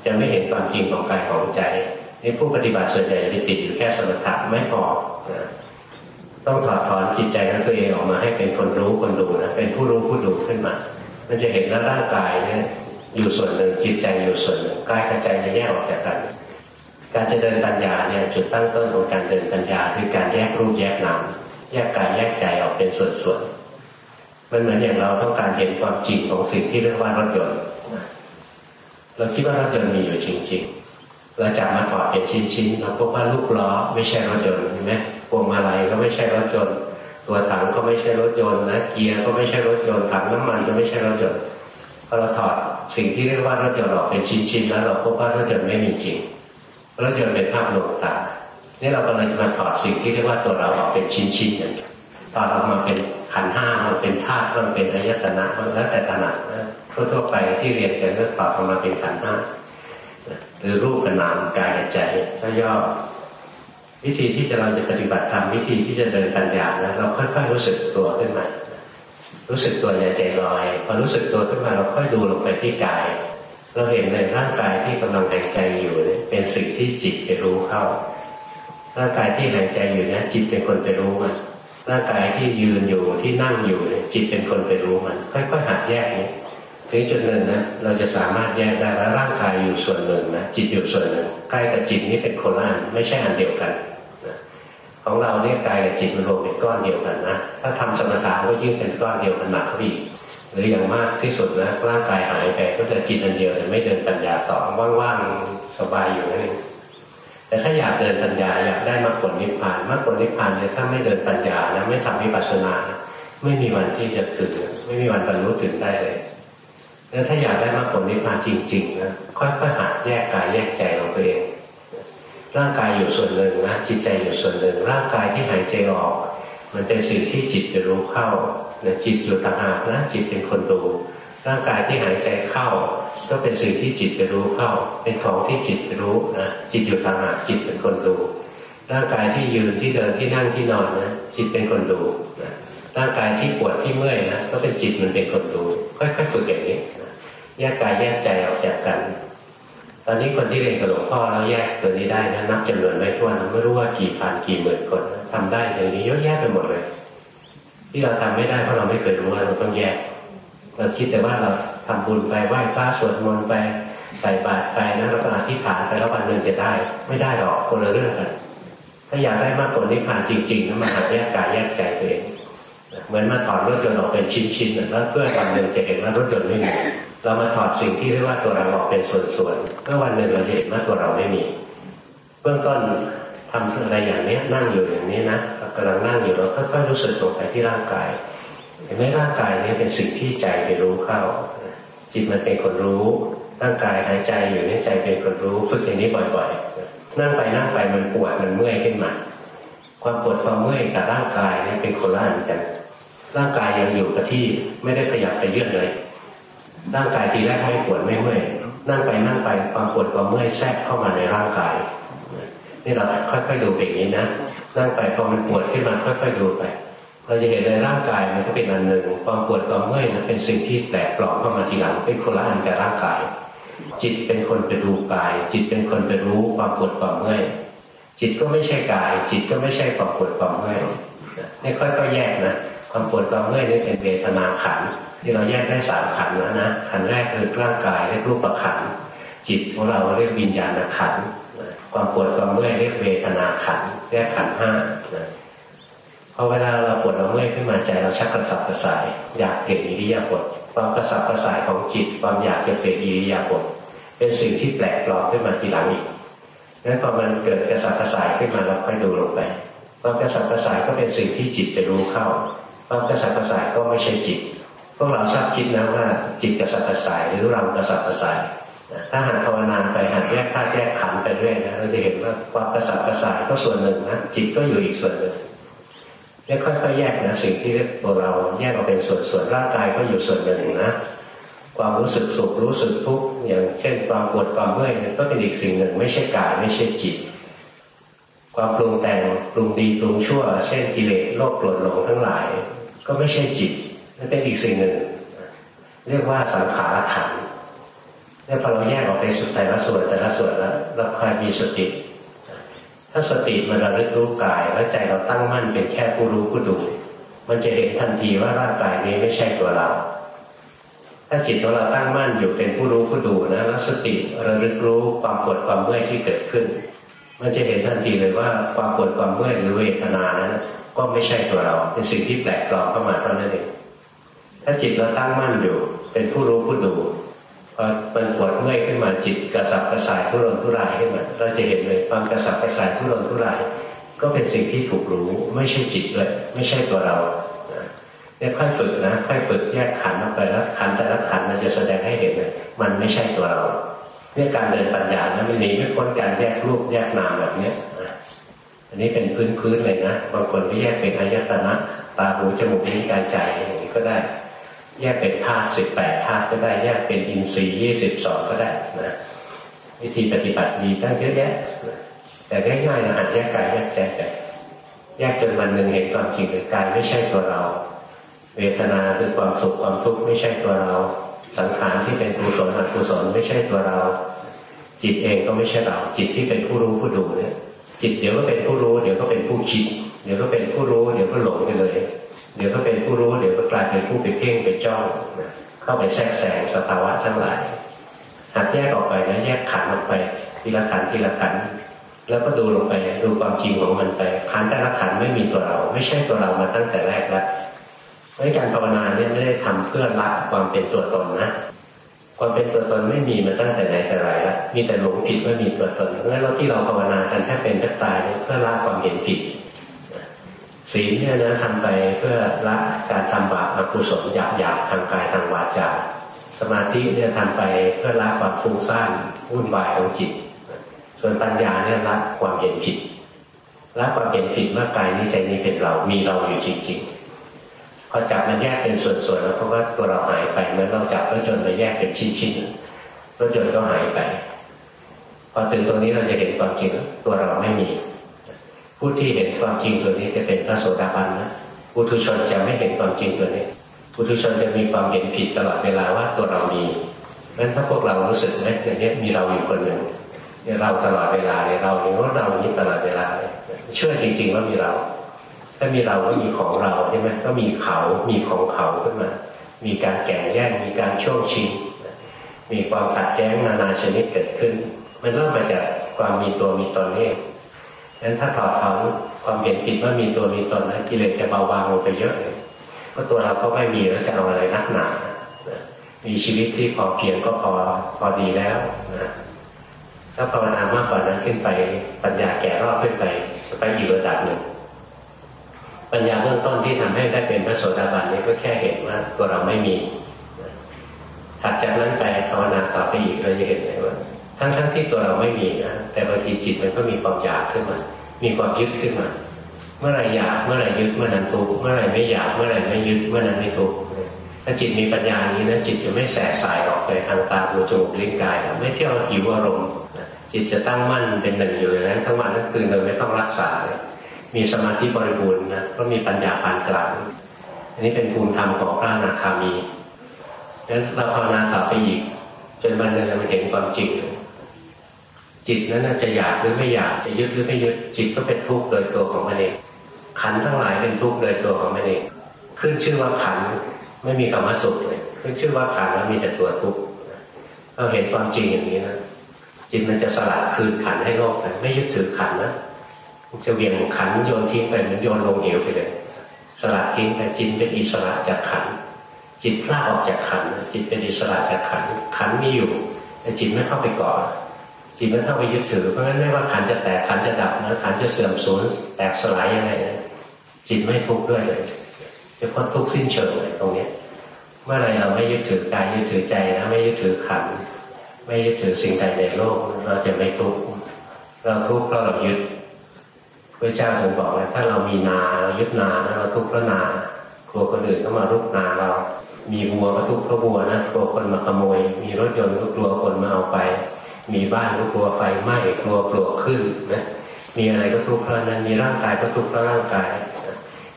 จะไม่เห็นความจริงของกายของใจนี่ผู้ปฏิบัติส่วนใหญ่จะติดอยู่แค่สมถะไม่พอต้องถอดถอนจิตใจของตัวเองออกมาให้เป็นคนรู้คนดูนะเป็นผู้รู้ผู้ดูขึ้นมา มันจะเห็นว่าร่างกายเนี่ยอยู่ส่วนหนึ่งจิตใจอยู่ส่วนหนึ่งกายกับใจจะแยกออกจากกัน การจะเดินปัญญาเนี่ยจุดตั้งต้นของการเดินปัญญาคือการแยกรูปแยกนามแยกกายแยกใจออกเป็นส่วนๆมันเหมือนอย่างเราต้องการเห็นความจริงของสิ่งที่เรียกว่ารถยนต์เราคิดว่ารถยนต์มีอยู่จริง ๆ เราจับมาถอดเป็นชิ้นๆเราพบว่าลูกล้อไม่ใช่รถยนต์เห็นไหมพวงมาลัยก็ไม่ใช่รถยนต์ ตัวถังก็ไม่ใช่รถยนต์นะเกียร์ก็ไม่ใช่รถยนต์ถังน้ำมันก็ไม่ใช่รถยนต์พอเราถอดสิ่งที่เรียกว่ารถยนต์ออกเป็นชิ้นๆแล้วเราพบว่ารถยนต์ไม่มีจริงรถยนต์เป็นภาพลวงตานี่เรากำลังจะมาถอดสิ่งที่เรียกว่าตัวเราออกเป็นชิ้นๆอย่างตอนออกมาเป็นขันห้ามันเป็นธาตุมันเป็นอายตนะมันแล้วแต่ถนัดนะทั่วๆไปที่เรียนกันก็ตอบออกมาเป็นขันห้าหรือรูปกับนามกายกับใจถ้าย่อ วิธีที่จะเราจะปฏิบัติธรรมวิธีที่จะเดินปัญญานะเราค่อยๆรู้สึกตัวขึ้นมา รู้สึกตัวอย่าใจลอยพอรู้สึกตัวขึ้นมาเราค่อยดูลงไปที่กาย เราเห็นในร่างกายที่กำลังหายใจอยู่เนี่ยเป็นสิ่งที่จิตไปรู้เข้า ร่างกายที่หายใจอยู่เนี่ยจิตเป็นคนไปรู้มันร่างกายที่ยืนอยู่ที่นั่งอยู่เนี่ยจิตเป็นคนไปรู้มัน ค่อยๆหัดแยกนี้ถึงจุดหนึ่งนะเราจะสามารถแยกได้ว่าร่างกายอยู่ส่วนหนึ่งนะจิตอยู่ส่วนหนึ่งกายกับจิตนี้เป็นคนละอันไม่ใช่อันเดียวกัน ของเราเนี่ยกายกับจิตมันรวมเป็นก้อนเดียวกันนะ ถ้าทำสมถะก็ยิ่งเป็นก้อนเดียวกันหนักขึ้นอีกหรืออย่างมากที่สุดนะร่างกายหายไปก็จะจิตอันเดียวแต่ไม่เดินปัญญาต่อว่างๆสบายอยู่นั่นเองแต่ถ้าอยากเดินปัญญาอยากได้มรรคผลนิพพานมรรคผลนิพพานเนี่ยถ้าไม่เดินปัญญานะไม่ทำวิปัสสนาไม่มีวันที่จะถึงไม่มีวันบรรลุถึงได้เลยแล้วถ้าอยากได้มรรคผลนิพพานจริงๆนะค่อยๆหัดแยกกายแยกใจของตัวเอง ร่างกายอยู่ส่วนหนึ่งนะจิตใจอยู่ส่วนหนึ่ง ร่างกายที่หายใจออก มันเป็นสิ่งที่จิตจะรู้เข้านะจิตอยู่ต่างหากนะจิตเป็นคนดู ร่างกายที่หายใจเข้า ก็เป็นสิ่งที่จิตไปรู้เข้า เป็นของที่จิตไปรู้นะจิตอยู่ต่างหากจิตเป็นคนดู ร่างกายที่ยืนที่เดินที่นั่งที่นอนนะจิตเป็นคนดูนะร่างกายที่ปวดที่เมื่อยนะก็เป็นจิตมันเป็นคนดูค่อยๆฝึกอย่างนี้แยกกายแยกใจออกจากกัน ตอนนี้คนที่เรียนกับหลวงพ่อแล้วแยกตัวนี้ได้นะนับจำนวนไม่ถ้วนไม่รู้ว่ากี่พันกี่หมื่นคนทำได้อย่างนี้เยอะแยะไปหมดเลย ที่เราทำไม่ได้เพราะเราไม่เคยรู้ว่าเราต้องแยกเราคิดแต่ว่าเราทำบุญไปไหว้พระสวดมนต์ไปใส่บาตรไปนะเราก็อธิษฐานไปแล้ววันหนึ่งจะได้ ไม่ได้หรอกคนละเรื่องกัน ถ้าอยากได้มากกว่านิพพานจริงๆนะมาหาแยกกายแยกใจตัวเองเหมือนมาถอดรถยนต์ออกเป็นชิ้นๆแล้วเพื่อวันหนึ่งจะเห็นว่ารถยนต์ไม่มี เรามาถอดสิ่งที่เรียกว่าตัวเราออกเป็นส่วนๆเมื่อวันหนึ่งเราเห็นว่าตัวเราไม่มี เบื้องต้นทำอะไรอย่างนี้นั่งอยู่อย่างนี้นะกำลังนั่งอยู่เราค่อยๆรู้สึกลงไปที่ร่างกายเห็นไหมร่างกายนี้เป็นสิ่งที่ใจไปรู้เข้า จิตมันเป็นคนรู้ ร่างกายหายใจอยู่นี่ใจเป็นคนรู้ฝึกอย่างนี้บ่อยๆ นั่งไปนั่งไปมันปวดมันเมื่อยขึ้นมา ความปวดความเมื่อยกับร่างกายนี่เป็นคนละอันกัน ร่างกายยังอยู่กับที่ไม่ได้ขยับไปเยื่อเลย ร่างกายทีแรกไม่ปวดไม่เมื่อยนั่งไปนั่งไปความปวดความเมื่อยแทรกเข้ามาในร่างกายนี่เราค่อยๆดูแบบนี้นะนั่งไปพอมันปวดขึ้นมาค่อยๆดูไปเราจะเห็นในร่างกายมันก็เป็นอันหนึ่งความปวดความเมื่อยนั้นเป็นสิ่งที่แตกปลอมเข้ามาทีหลังเป็นคนละอันกับร่างกาย จิตเป็นคนไปดูกาย จิตเป็นคนไปรู้ความปวดความเมื่อยจิตก็ไม่ใช่กาย จิตก็ไม่ใช่ความปวดความเมื่อยนี่ค่อยๆแยกนะ ความปวดความเมื่อยนี่เป็นเวทนาขันที่เราแยกได้สามขันแล้วนะขันแรกคือร่างกายเรียกรูปขันจิตของเราเรียกวิญญาณขันความปวดความเมื่อยเรียกเวทนาขันเรียกขันห้าพอเวลาเราปวดเราเมื่อยขึ้นมาใจเราชักกระสับกระส่าย อยากเปลี่ยนอิริยาบถความกระสับกระส่ายของจิต ความอยากจะเปลี่ยนอิริยาบถเป็นสิ่งที่แปลกปลอมขึ้นมาทีหลังอีกนั้นพอมันเกิดกระสับกระส่ายขึ้นมาเราค่อยดูลงไปความกระสับกระส่ายก็เป็นสิ่งที่จิตจะรู้เข้า ความกระสับกระส่ายก็ไม่ใช่จิต พวกเราทราบคิดนะว่าจิตกระสับกระส่ายหรือเรากระสับกระส่ายถ้าหันภาวนาไปหันแยกธาตุแยกขันไปเรื่อยนะเราจะเห็นว่าความกระสับกระส่ายก็ส่วนหนึ่งนะจิตก็อยู่อีกส่วนหนึ่งเนี่ยค่อยๆแยกนะสิ่งที่ตัวเราแยกออกเป็นส่วนส่วนร่างกายก็อยู่ส่วนหนึ่งนะความรู้สึกสุขรู้สึกทุกข์อย่างเช่นความปวดความเมื่อยก็เป็นอีกสิ่งหนึ่ง ไม่ใช่กายไม่ใช่จิต ความปรุงแต่งปรุงดีปรุงชั่ว เช่นกิเลสโลภโกรธหลงทั้งหลาย ก็ไม่ใช่จิตนั่นเป็นอีกสิ่งหนึ่ง เรียกว่าสังขารขันเนี่ยพอเราแยกออกไปสุดแต่ละส่วนแต่ละส่วนแล้วเราคอยมีสติ ถ้าสติมันระลึกรู้กายแล้วใจเราตั้งมั่นเป็นแค่ผู้รู้ผู้ดู มันจะเห็นทันทีว่าร่างกายนี้ไม่ใช่ตัวเรา ถ้าจิตของเราตั้งมั่นอยู่เป็นผู้รู้ผู้ดูนะแล้วสติระลึกรู้ความปวดความเมื่อยที่เกิดขึ้น มันจะเห็นทันทีเลยว่าความปวดความเมื่อยหรือเวทนานั้น ก็ไม่ใช่ตัวเราเป็นสิ่งที่แปลกปลอมเข้ามาเท่านั้นเองถ้าจิตเราตั้งมั่นอยู่ เป็นผู้รู้ผู้ดูพอมันปวดเมื่อยขึ้นมาจิตกระสับกระส่ายทุรนทุรายขึ้นมาเราจะเห็นเลยความกระสับกระส่ายทุรนทุราย ก็เป็นสิ่งที่ถูกรู้ไม่ใช่จิตเลยไม่ใช่ตัวเราเนี่ยค่อยฝึกนะค่อยฝึกแยกขันออกไปแล้วขันแต่ละขันมันจะแสดงให้เห็นเลยมันไม่ใช่ตัวเราเนี่ยการเดินปัญญานะมันหนีไม่พ้นการแยกรูปแยกนามแบบเนี้ย อันนี้เป็นพื้นพื้นเลยนะบางคนก็แยกเป็นอายตนะตาหูจมูกลิ้นกายใจอย่างนี้ก็ได้ แยกเป็นธาตุสิบแปดธาตุก็ได้ แยกเป็นอินทรีย์ยี่สิบสองก็ได้นะวิธีปฏิบัติมีตั้งเยอะแยะแต่ง่ายๆนะหัดแยกกายแยกใจแยกจนวันหนึ่งเห็นความจริงเลยกายไม่ใช่ตัวเรา เวทนาคือความสุขความทุกข์ไม่ใช่ตัวเรา สังขารที่เป็นกุศลอกุศลไม่ใช่ตัวเรา จิตเองก็ไม่ใช่เรา จิตที่เป็นผู้รู้ผู้ดูเนี่ย จิตเดี๋ยวก็เป็นผู้รู้เดี๋ยวก็เป็นผู้คิด เดี๋ยวก็เป็นผู้รู้เดี๋ยวก็หลงไปเลย เดี๋ยวก็เป็นผู้รู้เดี๋ยวก็กลายเป็นผู้ไปเพ่งไปจ้องเข้าไปแทรกแซงสภาวะทั้งหลายหัดแยกออกไปนะแยกขันออกไปทีละขันทีละขันแล้วก็ดูลงไปดูความจริงของมันไปขันแต่ละขันไม่มีตัวเรา ไม่ใช่ตัวเรามาตั้งแต่แรกแล้วเพราะการภาวนาเนี่ยไม่ได้ทำเพื่อละความเป็นตัวตนนะ ความเป็นตัวตนไม่มีมาตั้งแต่ไหนแต่ไรแล้วมีแต่หลงผิดว่ามีตัวตนเพราะฉะนั้นที่เราภาวนากันแค่เป็นแค่ตายเพื่อละความเห็นผิดศีลเนี่ยนะทำไปเพื่อละการทำบาปอกุศลหยาบหยาบทางกายทางวาจาสมาธิเนี่ยทำไปเพื่อละความฟุ้งซ่านวุ่นวายของจิต ส่วนปัญญาเนี่ยละความเห็นผิดละความเห็นผิดว่ากายนี้ใจนี้เป็นเรา มีเราอยู่จริงๆ พอจับมันแยกเป็นส่วนๆแล้วเพราะว่าตัวเราหายไปเมื่อเราจับแล้วจนมาแยกเป็นชิ้นๆแล้วจนก็หายไปพอถึงตรงนี้เราจะเห็นความจริงตัวเราไม่มี ผู้ที่เห็นความจริงตัวนี้จะเป็นพระโสดาบันนะปุถุชนจะไม่เห็นความจริงตัวนี้ปุถุชนจะมีความเห็นผิดตลอดเวลาว่าตัวเรามีงั้นถ้าพวกเรารู้สึกไหมอย่างนี้มีเราอยู่คนหนึ่งเราตลอดเวลาเนี่ยเราเนี่ยว่าเรานี้ตลอดเวลาเลยเชื่อจริงๆว่ามีเรา ถ้ามีเราก็มีของเราใช่ไหมก็มีเขา มีของเขาขึ้นมา มีการแข่งแย่ง มีการช่วงชิง มีความขัดแย้งนานาชนิดเกิดขึ้น มันเริ่มมาจากความมีตัวมีตนเองงั้นถ้าถอดถอนความเห็นผิดว่ามีตัวมีตนนะกิเลสจะเบาบางลงไปเยอะเลยเพราะตัวเราก็ไม่มีแล้วจะเอาอะไรนักหนามีชีวิตที่พอเพียงก็พอพอดีแล้วนะถ้าภาวนามากกว่านั้นขึ้นไปปัญญาแก่รอบขึ้นไปจะไปอีกระดับหนึ่ง ปัญญาเบื้องต้นที่ทำให้ได้เป็นพระโสดาบันนี้ก็แค่เห็นว่าตัวเราไม่มีถัดจากนั้นไปภาวนาต่อไปอีกเราจะเห็นเลยว่าทั้งทั้งที่ตัวเราไม่มีนะแต่บางทีจิตมันก็มีความอยากขึ้นมา มีความยึดขึ้นมา เมื่อไรอยากเมื่อไรยึดเมื่อนั้นทุกเมื่อไรไม่อยากเมื่อไรไม่ยึดเมื่อนั้นไม่ทุกถ้าจิตมีปัญญานี้นะจิตจะไม่แสบสายออกไปทางตาหูจมูกลิ้นกาย ไม่เที่ยวหิวอารมณ์จิตจะตั้งมั่นเป็นหนึ่งอยู่อย่างนั้นทั้งวันทั้งคืนโดยไม่ต้องรักษาเลย มีสมาธิบริบูรณ์นะก็มีปัญญาปานกลางอันนี้เป็นภูมิธรรมของพระอนาคามีงั้นเราภาวนาต่อไปอีกจนวันหนึ่งเราเห็นความจริงจิตนั้นจะอยากหรือไม่อยากจะยึดหรือไม่ยึดจิตก็เป็นทุกข์โดยตัวของมันเองขันทั้งหลายเป็นทุกข์โดยตัวของมันเองขึ้นชื่อว่าขันไม่มีคำว่าสุขเลยขึ้นชื่อว่าขันแล้วมีแต่ตัวทุกข์เราเห็นความจริงอย่างนี้นะจิตมันจะสลัดคืนขันให้โลกไปไม่ยึดถือขันนะ จะเวียงขันโยนทิ้งไปเหมันโยนลงเหวไปเลย สลัดทิ้งแต่จิตเป็นอิสระจากขัน จิตพลาดออกจากขัน จิตเป็นอิสระจากขัน ขันมีอยู่ แต่จิตไม่เข้าไปเกาะจิตไม่เข้าไปยึดถือ เพราะฉะนั้นไม่ว่าขันจะแตกขันจะดับนะขันจะเสื่อมสูญแตกสลายยังไงนะจิตไม่ทุกข์ด้วยเลยจะพ้นทุกข์สิ้นเชิงเลยตรงนี้เมื่อไรเราไม่ยึดถือกายยึดถือใจนะไม่ยึดถือขันไม่ยึดถือสิ่งใดในโลก เราจะไม่ทุกข์เราทุกข์เพราะเรายึด พระเจ้าถึงบอกว่าถ้าเรามีนาเรายึดนาเราทุกข์เพราะนากลัวคนอื่นเข้ามารุกนาเรา มีวัวก็ทุกข์เพราะวัวนะกลัวคนมาขโมย มีรถยนต์ก็กลัวคนมาเอาไป มีบ้านก็กลัวไฟไหม้กลัวปลวกขึ้นนะมีอะไรก็ทุกข์เพราะนั้นมีร่างกายก็ทุกข์เพราะร่างกาย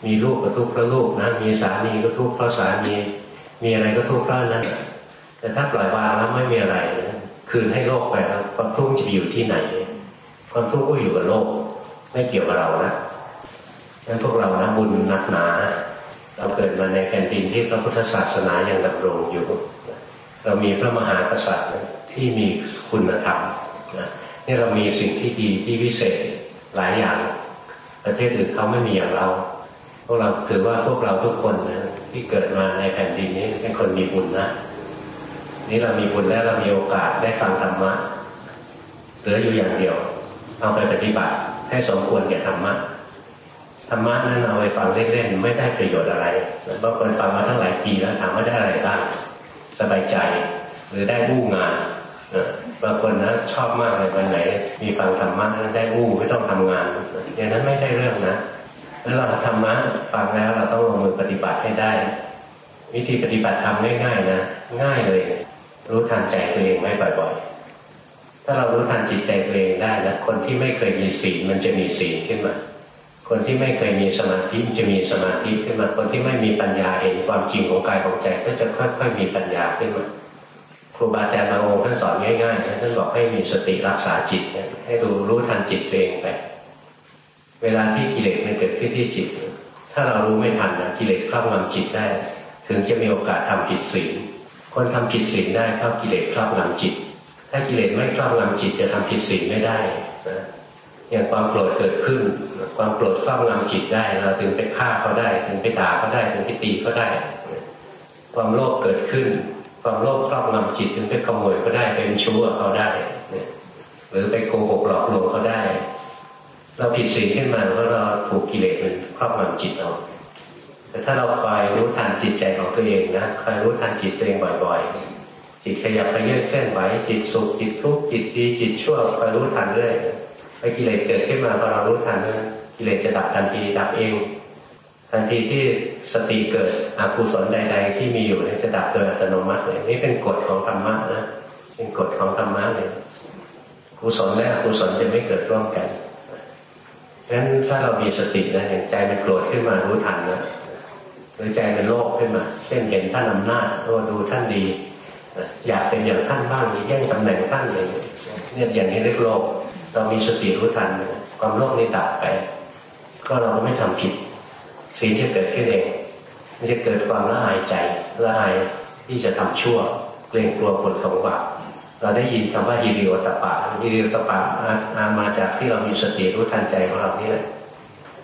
มีลูกก็ทุกข์เพราะลูกนะมีสามีก็ทุกข์เพราะสามี มีอะไรก็ทุกข์เพราะนั้น แต่ถ้าปล่อยวางแล้วไม่มีอะไรคืนให้โลกไปแล้วความทุกข์จะอยู่ที่ไหนความทุกข์ก็อยู่กับโลก ไม่เกี่ยวกับเรานะนั้นพวกเรานะบุญนักหนา เราเกิดมาในแผ่นดินที่พระพุทธศาสนายังดำรงอยู่ เรามีพระมหากษัตริย์ที่มีคุณธรรมนี่เรามีสิ่งที่ดีที่วิเศษหลายอย่าง ประเทศอื่นเขาไม่มีอย่างเราพวกเราถือว่าพวกเราทุกคนนะที่เกิดมาในแผ่นดินนี้เป็นคนมีบุญนะนี่เรามีบุญแล้วเรามีโอกาสได้ฟังธรรมะเหลืออยู่อย่างเดียวเอาไปปฏิบัติ ให้สมควรแก่ธรรมะธรรมะนั้นเอาไปฟังเล่นๆไม่ได้ประโยชน์อะไรบางคนฟังมาทั้งหลายปีแล้วถามว่าได้อะไรบ้างสบายใจหรือได้บู้งานบางคนนะชอบมากเลยวันไหน มีฟังธรรมะนั้นได้บู้ไม่ต้องทำงานอย่างนั้นไม่ใช่เรื่องนะแล้วเราธรรมะฟังแล้วเราต้องลงมือปฏิบัติให้ได้ วิธีปฏิบัติทำง่ายๆนะง่ายเลย รู้ทันใจตัวเองไม่บ่อยๆ ถ้าเรารู้ทันจิตใจตัวเองได้นะคนที่ไม่เคยมีศีลมันจะมีศีลขึ้นมา คนที่ไม่เคยมีสมาธิจะมีสมาธิขึ้นมา คนที่ไม่มีปัญญาเห็นความจริงของกายของใจก็จะค่อยๆมีปัญญาขึ้นมาครูบาอาจารย์บางองค์ท่านสอนง่ายๆท่านบอกให้มีสติรักษาจิตให้ดูรู้ทันจิตตัวเองไป เวลาที่กิเลสมันเกิดขึ้นที่จิต ถ้าเรารู้ไม่ทันนะกิเลสครอบงำจิตได้ ถึงจะมีโอกาสทำผิดศีลคนทำผิดศีลได้เพราะกิเลสครอบงำจิต ถ้ากิเลสไม่ครอบงำจิตจะทำผิดศีลไม่ได้นะอย่างความโกรธเกิดขึ้น ความโกรธครอบงำจิตได้ เราถึงไปฆ่าเขาได้ ถึงไปด่าเขาได้ ถึงไปตีเขาได้ ความโลภเกิดขึ้น ความโลภครอบงำจิต ถึงไปขโมยก็ได้เป็นชั่วเขาได้ หรือไปโกหกหลอกลวงเขาได้ เราผิดศีลขึ้นมาเพราะเราถูกกิเลสมันครอบงำจิตเราแต่ถ้าเราคอยรู้ทันจิตใจของตัวเองนะคอยรู้ทันจิตตัวเองบ่อย ๆ จิตขยับไปเยื่อเคลื่อนไหวจิตสุขจิตทุกข์จิตดีจิตชั่วคอยรู้ทันเรื่อยถ้กิเลสเกิดขึ้นมาพอเรารู้ทันนะกิเลสจะดับทันทีดับเอง ทันทีที่สติเกิดอกุศลใด ๆ ที่มีอยู่เนี่ยจะดับโดยอัตโนมัติเลยนี่เป็นกฎของธรรมะนะเป็นกฎของธรรมะเลยกุศลและอกุศลจะไม่เกิดร่วมกันงั้นถ้าเรามีสตินะอย่างใจมันโกรธขึ้นมารู้ทันนะหรือใจมันโลภขึ้นมา เช่นเห็นท่านอำนาจโอ้ดูท่านดี อยากเป็นอย่างท่านบ้างแย่งตำแหน่งท่านเลยเนี่ยอย่างนี้เรียกโลภเรามีสติรู้ทันความโลภนี้ดับไป ก็เราก็ไม่ทำผิดสิ่งที่เกิดขึ้นเองมันจะเกิดความละอายใจละอายที่จะทำชั่ว เกรงกลัวผลของบาปเราได้ยินคำว่าฮิริโอตปะฮิริโอตปะอามาจากที่เรามีสติรู้ทันใจของเรานี่แหละ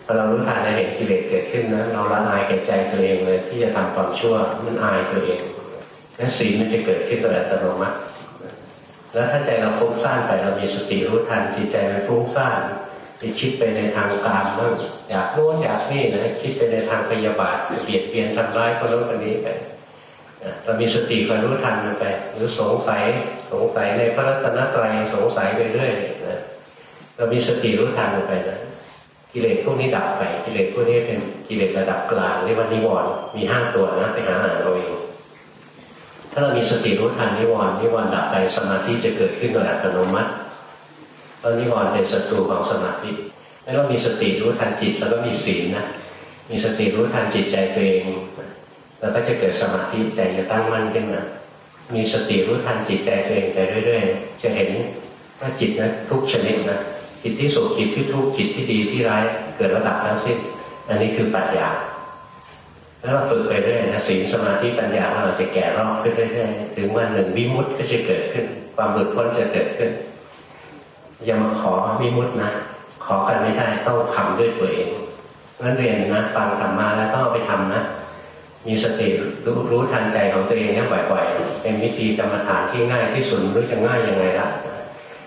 พอเรารู้ทันในเห็นกิเลสเกิดขึ้นนะเราละอายแก่ใจตัวเองเลยที่จะทำความชั่วมันอายตัวเอง นั้นศีมันจะเกิดขึ้นโดยอัตโนมัติแล้วถ้าใจเราฟุ้งซ่านไปเรามีสติรู้ทันจิตใจมันฟุ้งซ่านไปคิดไปในทางการบ้างอยากโน้นอยากนี่นะคิดไปในทางพยาบาทเบียดเบียนทำร้ายคนโน้นคนนี้ไปเรามีสติคอยรู้ทันมันไป หรือสงสัยสงสัยในพระรัตนตรัยสงสัยไปเรื่อยนะเรามีสติรู้ทันมันไปนะกิเลสพวกนี้ดับไป กิเลสพวกนี้เป็นกิเลสระดับกลางเรียกว่านิวรณ์มีห้าตัวนะไปหาอ่านเราเอง ถ้าเรามีสติรู้ทันนิวรณ์นิวรณ์ดับไปสมาธิจะเกิดขึ้นโดยอัตโนมัติเพราะนิวรณ์เป็นศัตรูของสมาธิแล้วเรามีสติรู้ทันจิตแล้วก็มีศีลนะมีสติรู้ทันจิตใจตัวเองแล้วก็จะเกิดสมาธิใจจะตั้งมั่นขึ้นมามีสติรู้ทันจิตใจตัวเองไปเรื่อยๆ จะเห็นว่าจิตนะทุกชนิดนะจิตที่สุขจิตที่ทุกข์จิตที่ดีที่ร้ายเกิดระดับทั้งสิ้นอันนี้คือปัญญา แล้วเราฝึกไปเรื่อยนะศีลสมาธิปัญญาเราจะแก่รอบขึ้นเรื่อยๆถึงวันหนึ่งวิมุตต์ก็จะเกิดขึ้น ความหลุดพ้นจะเกิดขึ้น อย่ามาขอวิมุตต์นะ ขอกันไม่ได้ต้องทำด้วยตัวเองนั้นเรียนนะฟังธรรมะแล้วต้องไปทำนะ มีสติรู้รู้ทันใจของตัวเองเนี่ยบ่อยๆ เป็นวิธีกรรมฐานที่ง่ายที่สุดรู้จะง่ายยังไงล่ะ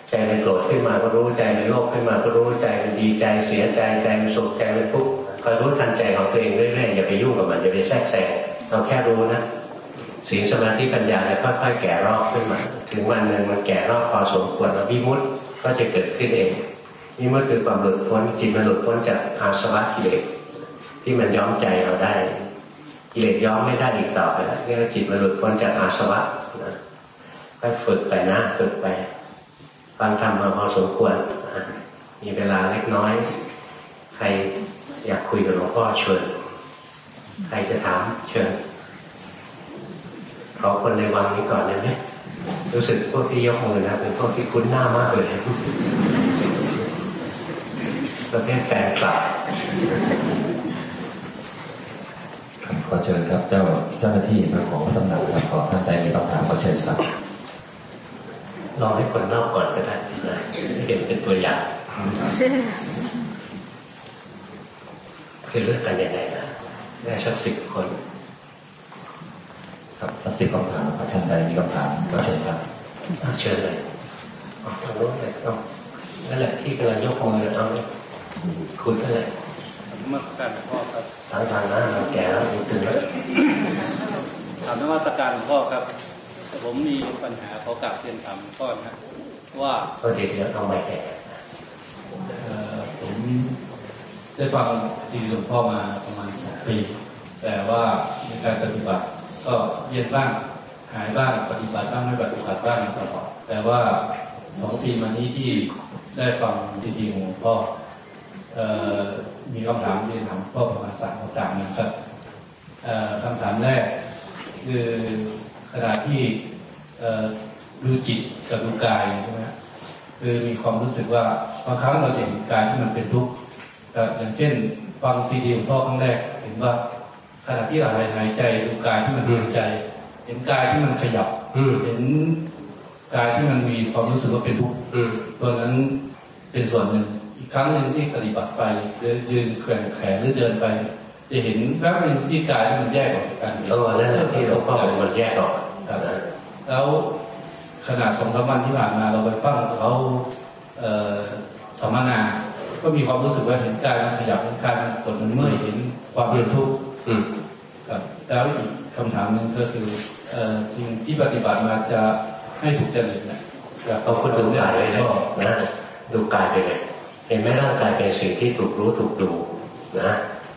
ใจมันโกรธขึ้นมาก็รู้ใจมันโลภขึ้นมาก็รู้ใจมันดีใจเสียใจใจมันสุขใจมันทุกข์ คอยรู้ทันใจของตัวเองเรื่อยๆอย่าไปยุ่งกับมันอย่าไปแทรกแซงเราแค่รู้นะศีลสมาธิปัญญาจะค่อยๆแก่รอบขึ้นมาถึงวันหนึ่งมันแก่รอบพอสมควรแล้ววิมุตต์ก็จะเกิดขึ้นเองวิมุตต์คือความหลุดพ้นจิตมันหลุดพ้นจากอาสวะกิเลสที่มันย้อมใจเราได้กิเลสย้อมไม่ได้อีกต่อไปแล้วเรียกว่าจิตมันหลุดพ้นจากอาสวะนะค่อยฝึกไปนะฝึกไปฟังธรรมมาพอสมควรมีเวลาเล็กน้อย ใคร อยากคุยกับหลวงพ่อเชิญใครจะถามเชิญขอคนในวังนี้ก่อนได้ไหมรู้สึกพวกที่ยกมือนะเป็นพวกที่คุ้นหน้ามากเลยประเภทแฟนคลับขอเชิญครับเจ้าเจ้าหน้าที่ของตำหนักครับขอท่านใดมีคำถามขอเชิญครับลองให้คนเล่าก่อนก็ได้นะเห็นเป็นตัวอย่าง คือเลือกกันยังไงนะได้สักสิบคน ครับสักสิบคำถามท่านใดมีคำถามก็เชิญครับเชิญเลยเอาทางโน้นเลยเอานั่นแหละที่กำลังยกมือเอาเลยคุณนั่นแหละมาสการพ่อครับทางทางนะเราแก่แล้วถึงแล้วถามนมัสการพ่อครับ ผมมีปัญหาขอกลับเรียนถามพ่อนะว่าก็เด็กเยอะเอาไม่แก่ผม ได้ฟังซีรีหลวงพ่อมาประมาณสองปี แต่ว่าในการปฏิบัติก็เย็นบ้างหายบ้างปฏิบัติบ้างไม่ปฏิบัติบ้างตลอดแต่ว่าสองปีมานี้ที่ได้ฟังซีรีหลวงพ่อมีคำถามที่ถามพ่อประมาณสามคำถามนะครับคำถามแรกคือขณะที่ดูจิตกับดูกายใช่ไหมคือมีความรู้สึกว่าบางครั้งเราเห็นกายที่มันเป็นทุกข์ อย่างเช่นฟังซีดีของพ่อครั้งแรก เห็นว่าขณะที่เราหายหายใจดูกายที่มันดูใจ เห็นกายที่มันขยับเห็นกายที่มันมีความรู้สึกว่าเป็นทุกข์ตัวนั้นเป็นส่วนหนึ่งอีกครั้งหนึ่งที่ปฏิบัติไปยืนแขวนแขนหรือเดินไป จะเห็นแป๊บนึงที่กายมันแยกออกจากกันแล้วนั่นที่หลวงพ่อมันแยกออกแล้วขนาดสองสามวันที่ผ่านมาเราไปฟังเขาสัมมนา ก็มีความรู้สึกว่าเห็นกายมันขยับเห็นกายมันสดมันเมื่อยเห็นความเรียนทุกข์ครับแล้วอีกคำถามหนึ่งก็คือสิ่งที่ปฏิบัติมาจะให้สุขเจริญนะเอาคุณดูกายเลยนะดูกายไปเลยเห็นไหมร่างกายเป็นสิ่งที่ถูกรู้ถูกดูนะ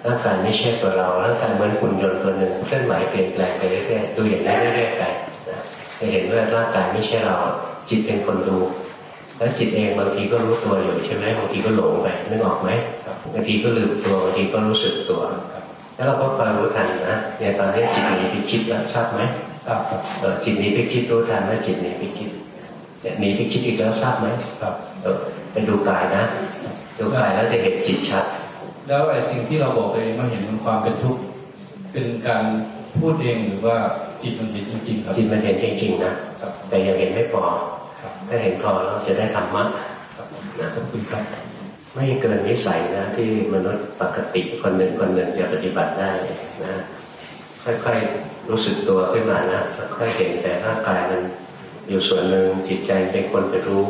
ร่างกายไม่ใช่ตัวเราร่างกายเหมือนหุ่นยนต์ตัวหนึ่งเคลื่อนไหวเปลี่ยนแปลงไปเรื่อยๆดูอย่างนี้เรื่อยๆไปจะเห็นว่าร่างกายไม่ใช่เราจิตเป็นคนดู แล้วจิตเองบางทีก็รู้ตัวอยู่ใช่ไหมบางทีก็หลงไปนึกออกไหมบางทีก็ลืมตัวบางทีก็รู้สึกตัวแล้วเราก็คอยรู้ทันนะเนี่ยตอนนี้จิตหนีไปคิดแล้วทราบไหมครับจิตหนีไปคิดรู้ทันว่าจิตหนีไปคิดหนีไปคิดอีกแล้วทราบไหมครับไปดูกายนะ ดูกายแล้วจะเห็นจิตชัด แล้วไอ้สิ่งที่เราบอกเองมันเห็นมันความเป็นทุกข์เป็นการพูดเองหรือว่าจิตมันเห็นจริงๆครับจิตมันเห็นจริงๆนะแต่ยังเห็นไม่พอ ถ้าเห็นพอเราจะได้ธรรมะนะขอบคุณครับ ไม่เกินวิสัยนะ ที่มนุษย์ปกติคนหนึ่งคนหนึ่งจะปฏิบัติได้นะค่อยๆรู้สึกตัวขึ้นมานะค่อยเห็นแต่ร่างกายมันอยู่ส่วนหนึ่งจิตใจเป็นคนไปรู้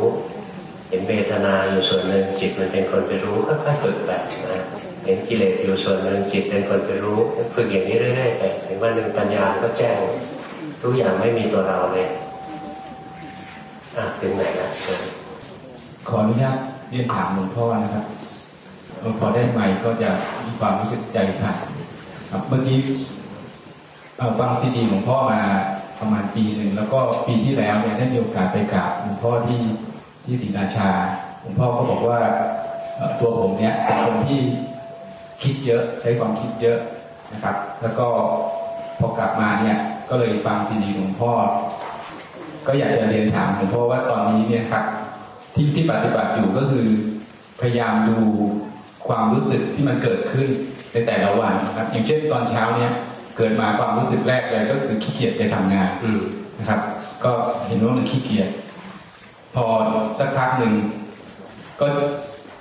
เห็นเวทนาอยู่ส่วนหนึ่งจิตมันเป็นคนไปรู้ค่อยๆฝึกแบบนะเห็นกิเลสอยู่ส่วนหนึ่งจิตเป็นคนไปรู้ฝึกอย่างนี้เรื่อยๆไปถึงวันหนึ่งปัญญาก็แจ้งทุกอย่างไม่มีตัวเราเลย ถึงไหนแล้วขออนุญาตเรียนถามหลวงพ่อนะครับหลวงพ่อได้ใหม่ก็จะมีความรู้สึกใจสั่นครับเมื่อกี้ฟังซีดีหลวงพ่อมาประมาณปีหนึ่งแล้วก็ปีที่แล้วเนี่ยได้มีโอกาสไปกราบหลวงพ่อที่ที่ศรีราชาหลวงพ่อก็บอกว่าตัวผมเนี่ยเป็นคนที่คิดเยอะใช้ความคิดเยอะนะครับ แล้วก็พอกลับมาเนี่ยก็เลยฟังซีดีหลวงพ่อ ก็อยากจะเรียนถามหลวงพ่อว่าตอนนี้เนี่ยครับ ที่ที่ปฏิบัติอยู่ก็คือ พยายามดูความรู้สึกที่มันเกิดขึ้นในแต่ละวันนะครับ อย่างเช่นตอนเช้าเนี้ยเกิดมาความรู้สึกแรกเลยก็คือขี้เกียจไปทำงานอืมนะครับ ก็เห็นว่ามันขี้เกียจพอสักพักหนึ่งก็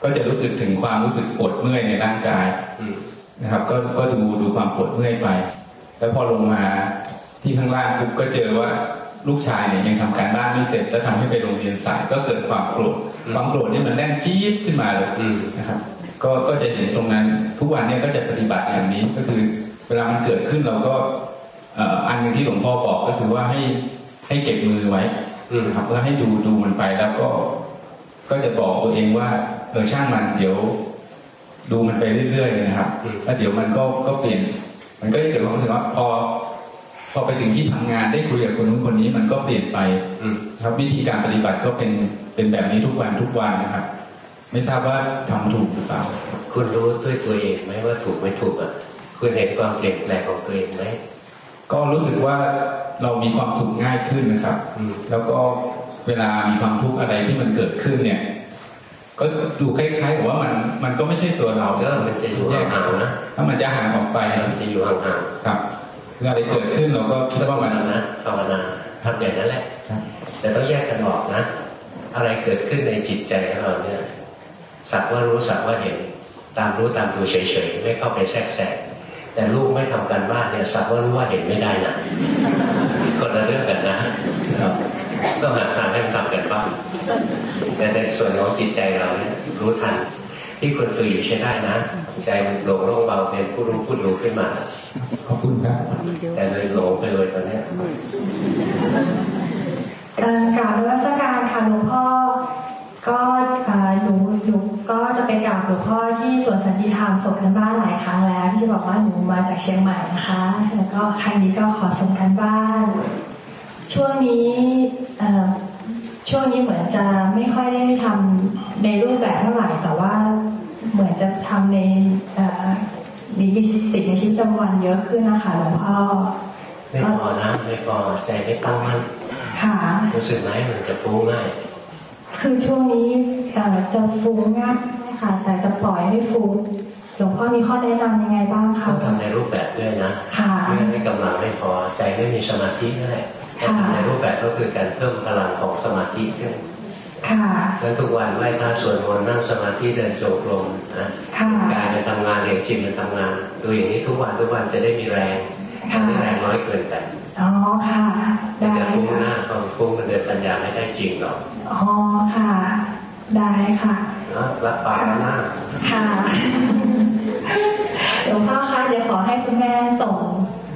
ก็จะรู้สึกถึงความรู้สึกปวดเมื่อยในร่างกายอืมนะครับ ก็ก็ดูดูความปวดเมื่อยไป แล้วพอลงมาที่ข้างล่างปุ๊บก็เจอว่า ลูกชายเนี่ยยังทำการบ้านไม่เสร็จ แล้วทำให้ไปโรงเรียนสายก็เกิดความโกรธความโกรธนี่มันแน่นจี๊ดขึ้นมาเลยอืมนะครับก็ก็จะเห็นตรงนั้นทุกวันเนี้ก็จะปฏิบัติอย่างนี้ก็คือเวลามันเกิดขึ้นเราก็เอ่ออันหนึ่งที่หลวงพ่อบอกก็คือว่าให้ให้เก็บมือไว้อืมนะครับแล้วให้ดูดูมันไปแล้วก็ ก็จะบอกตัวเองว่าเออช่างมันเดี๋ยว ดูมันไปเรื่อยๆนะครับแล้วเดี๋ยวมันก็ก็เปลี่ยน มันก็จะเกิดความรู้สึกว่าพอ พอไปถึงที่ทำงานได้คุยกับคนนู้นคนนี้มันก็เปลี่ยนไปอืมครับวิธีการปฏิบัติก็เป็นเป็นแบบนี้ทุกวันทุกวันนะครับ ไม่ทราบว่าทำถูกหรือเปล่า คุณรู้ด้วยตัวเองไหมว่าถูกไม่ถูกอะคุณเห็นความเปลี่ยนแปลงของตัวเองไหมก็รู้สึกว่าเรามีความสุขง่ายขึ้นนะครับอืมแล้วก็เวลามีความทุกข์อะไรที่มันเกิดขึ้นเนี่ย ก็ดูคล้ายๆกับว่ามันมันก็ไม่ใช่ตัวเราก็มันจะอยู่ห่างๆนะถ้ามันจะห่างออกไปมันจะอยู่ห่างครับเรื่ องอะไรเกิดขึ้นเราก็ๆคิดว่ามันนะภาวนาทำอย่างนั้นแหละครับแต่ต้องแยกกันออกนะ อะไรเกิดขึ้นในจิตใจของเราเนี่ยสักว่ารู้สักว่าเห็นตามรู้ตามดูเฉยๆไม่เข้าไปแทรกแซงแต่ลูกไม่ทำการบ้านเนี่ยสักว่ารู้ว่าเห็นไม่ได้นะคนละเรื่องกันนะครับต้องหาทางให้มันทำกันบ้างแต่ในส่วนของจิตใจเราเนี่ยรู้ทัน ที่คนฝึกอยู่ใช้ได้นะใจมันโลงโล่งเบาเป็นผู้รู้ผู้ดูขึ้นมาขอบคุณครับแต่เลยหลงไปเลยตอนเนี้ยเอ่อกราบนวัสการค่ะหลวงพ่อก็เอ่อหนูหนูก็จะไปกราบหลวงพ่อที่สวนสันติธรรมส่งกันบ้านหลายครั้งแล้ว ที่จะบอกว่าหนูมาจากเชียงใหม่นะคะ แล้วก็ครั้งนี้ก็ขอส่งกันบ้าน ช่วงนี้เอ่อ ช่วงนี้เหมือนจะไม่ค่อยได้ทำในรูปแบบเท่าไหร่แต่ว่าเหมือนจะทำในเอ่อมีกิจสิทในชีวิตประจำวันเยอะขึ้นนะคะหลวงพ่อไม่พอนะไม่พอใจไม่ตั้งมั่นค่ะรู้สึกไหมมันจะฟุ้งง่าย คือช่วงนี้เอ่อจะฟุ้งง่ายค่ะ แต่จะปล่อยให้ฟุ้งหลวงพ่อมีข้อแนะนำยังไงบ้างคะต้องทำในรูปแบบด้วยนะค่ะเพื่อให้กำลังไม่พอใจไม่มีสมาธินั่นแหละการทำ ในรูปแบบก็คือการเพิ่มพลังของสมาธิขึ้นค่ะงั้นทุกวันไหว้พระสวดมนต์นั่งสมาธิเดินโจงกรมนะค่ะกายมันทำงานเรียงจิตมันทำงาน ดูอย่างนี้ทุกวันทุกวันจะได้มีแรงค่ะไม่แรงน้อยเกินไปอ๋อค่ะมันได้จะฟุ้งหน้าค่ะความฟุ้งมันเดินปัญญาไม่ได้จริงหรอกอ๋อค่ะ ได้ค่ะนะรับปากแล้วนะค่ะหลวงพ่อคะเดี๋ยวขอให้คุณแม่ส่ง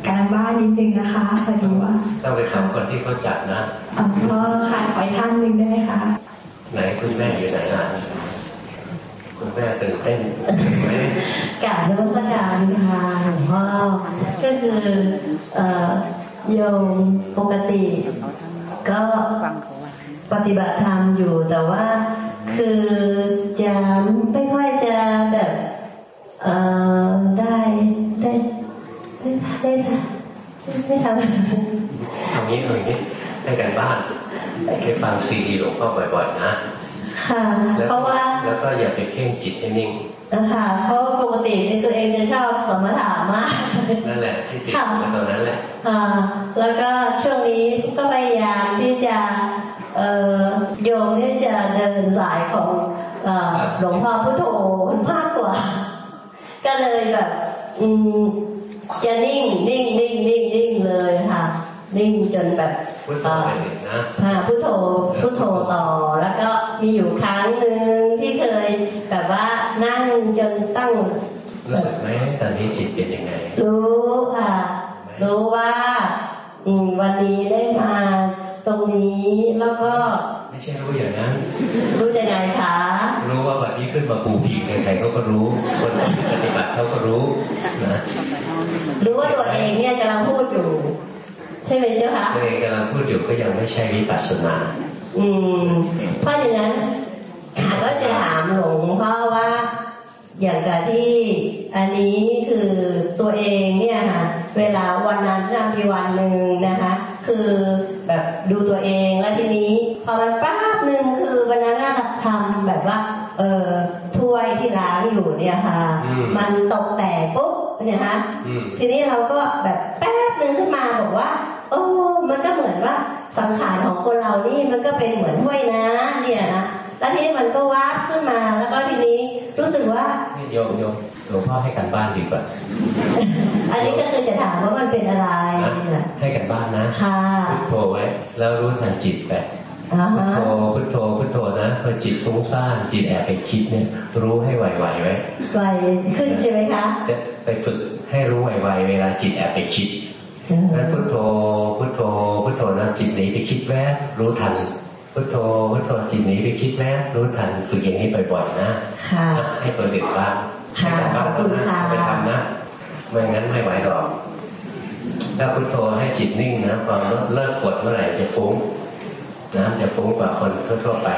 การบ้านนิดนึงนะคะพอดีว่าต้องไปถามคนที่เขาจัดนะหลวงพ่อค่ะขออีกท่านหนึ่งได้ไหมคะไหนคุณแม่อยู่ไหนอะคุณแม่ตื่นเต้นไหมกราบนมัสการค่ะหลวงพ่อก็คือเอ่อโยมปกติ ก็ปฏิบัติธรรมอยู่แต่ว่าคือจะไม่ค่อยจะแบบเอ่อได้ได้ ได้ได้ได้ทำเอางี้เอาอย่างนี้ให้กันบ้านให้ฟังซีดีหลวงพ่อบ่อยๆนะ ค่ะ เพราะว่าแล้วก็อย่าไปเพ่งจิตให้นิ่งนะคะเพราะปกตินี่ตัวเองจะชอบสมถะมากนั่นแหละที่ติดมาตอนนั้นแหละอ่าแล้วก็ช่วงนี้ก็พยายามที่จะเอ่อโยมที่จะเดินสายของเอ่อหลวงพ่อพุทโธมากกว่า ก็เลยแบบอืม จะนิ่งนิ่งนิ่งนิ่งนิ่งเลยค่ะ นิ่งจนแบบพุทโธเอ่อไปเลยนะค่ะพุทโธพุทโธต่อ แล้วก็มีอยู่ครั้งหนึ่งที่เคยแบบว่านั่งจนตั้งรู้สึกไหมตอนนี้จิตเป็นยังไง รู้ค่ะ รู้ว่าอืมวันนี้ได้มา ตรงนี้แล้วก็ ไม่ใช่รู้อย่างนั้น รู้จะไงคะรู้ว่าวันนี้ขึ้นมาปูผีใครๆเขาก็รู้ คนที่ปฏิบัติเขาก็รู้นะรู้ว่าตัวเองเนี่ยกำลังพูดอยู่ ใช่ไหมเจ้าคะตัวเองกำลังพูดอยู่ก็ยังไม่ใช่วิปัสสนาอืมเพราะอย่างนั้นก็จะถามหลวงพ่อว่าอย่างกับที่อันนี้คือตัวเองเนี่ยค่ะเวลาวันนั้นนะมีวันหนึ่งนะคะ คือ แบบดูตัวเองแล้วทีนี้ พอมันแป๊บหนึ่งคือวันนั้นน่ะทำแบบว่า เออถ้วยที่ล้างอยู่อยู่เนี่ยค่ะอืมมันตกแตกปุ๊บเนี่ยฮะอืมทีนี้เราก็แบบแป๊บนึงขึ้นมาบอกว่าโอ้มันก็เหมือนว่าสังขารของคนเรานี่มันก็เป็นเหมือนห้วยน้ำเนี่ยนะแล้วทีนี้มันก็วาบขึ้นมาแล้วก็ทีนี้ รู้สึกว่านี่โยมโยมหลวงพ่อให้กันบ้านดีกว่า อันนี้ก็คือจะถามว่ามันเป็นอะไรนะนะให้กันบ้านนะค่ะพุทโธไว้ แล้วรู้ทันจิตไปอ่าพุทฮะโธพุทโธพุทโธนะพอจิตฟุ้งซ่านจิตแอบไปคิดเนี่ย รู้ให้ไวๆไว้ไวขึ้นใช่ไหมคะ จะไปฝึกให้รู้ไวๆเวลาจิตแอบไปคิดนั้นพุทโธพุทโธพุทโธนะจิตหนีไปคิดแวบรู้ทัน พุทโธพุทโธจิตหนีไปคิดแวบรู้ทันฝึกอย่างนี้บ่อยๆนะค่ะให้คนอื่นบ้างให้ค่ะกันบ้านขอบคุณนะค่ะไปทำนะไม่งั้นไม่ไหวหรอกถ้าพุทโธให้จิตนิ่งนะพอเลิกกดเมื่อไหร่จะฟุ้งนะจะฟุ้งกว่าคนทั่วๆไป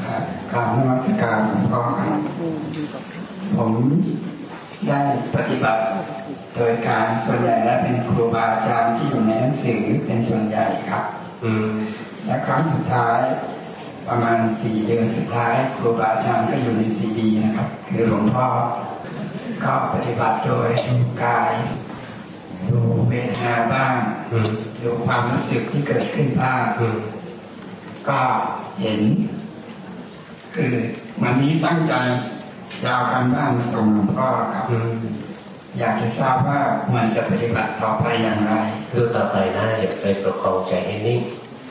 ครับกราบนมัสการหลวงพ่อครับผมได้ปฏิบัติโดยการส่วนใหญ่และเป็นครูบาอาจารย์ที่อยู่ในหนังสือเป็นส่วนใหญ่ครับ อืม และครั้งสุดท้ายประมาณสี่เดือนสุดท้ายครูบาอาจารย์ก็อยู่ในซีดีนะครับ คือหลวงพ่อก็ปฏิบัติโดยดูกาย ดูเวทนาบ้างอืมดูความรู้สึกที่เกิดขึ้นบ้างอืมก็เห็น คือวันนี้ตั้งใจจะเอาการบ้านมาส่งหลวงพ่อครับอืมอยากจะทราบว่าควรจะปฏิบัติต่อไปอย่างไร ดูต่อไปนะอย่าไปประคองใจให้นิ่ง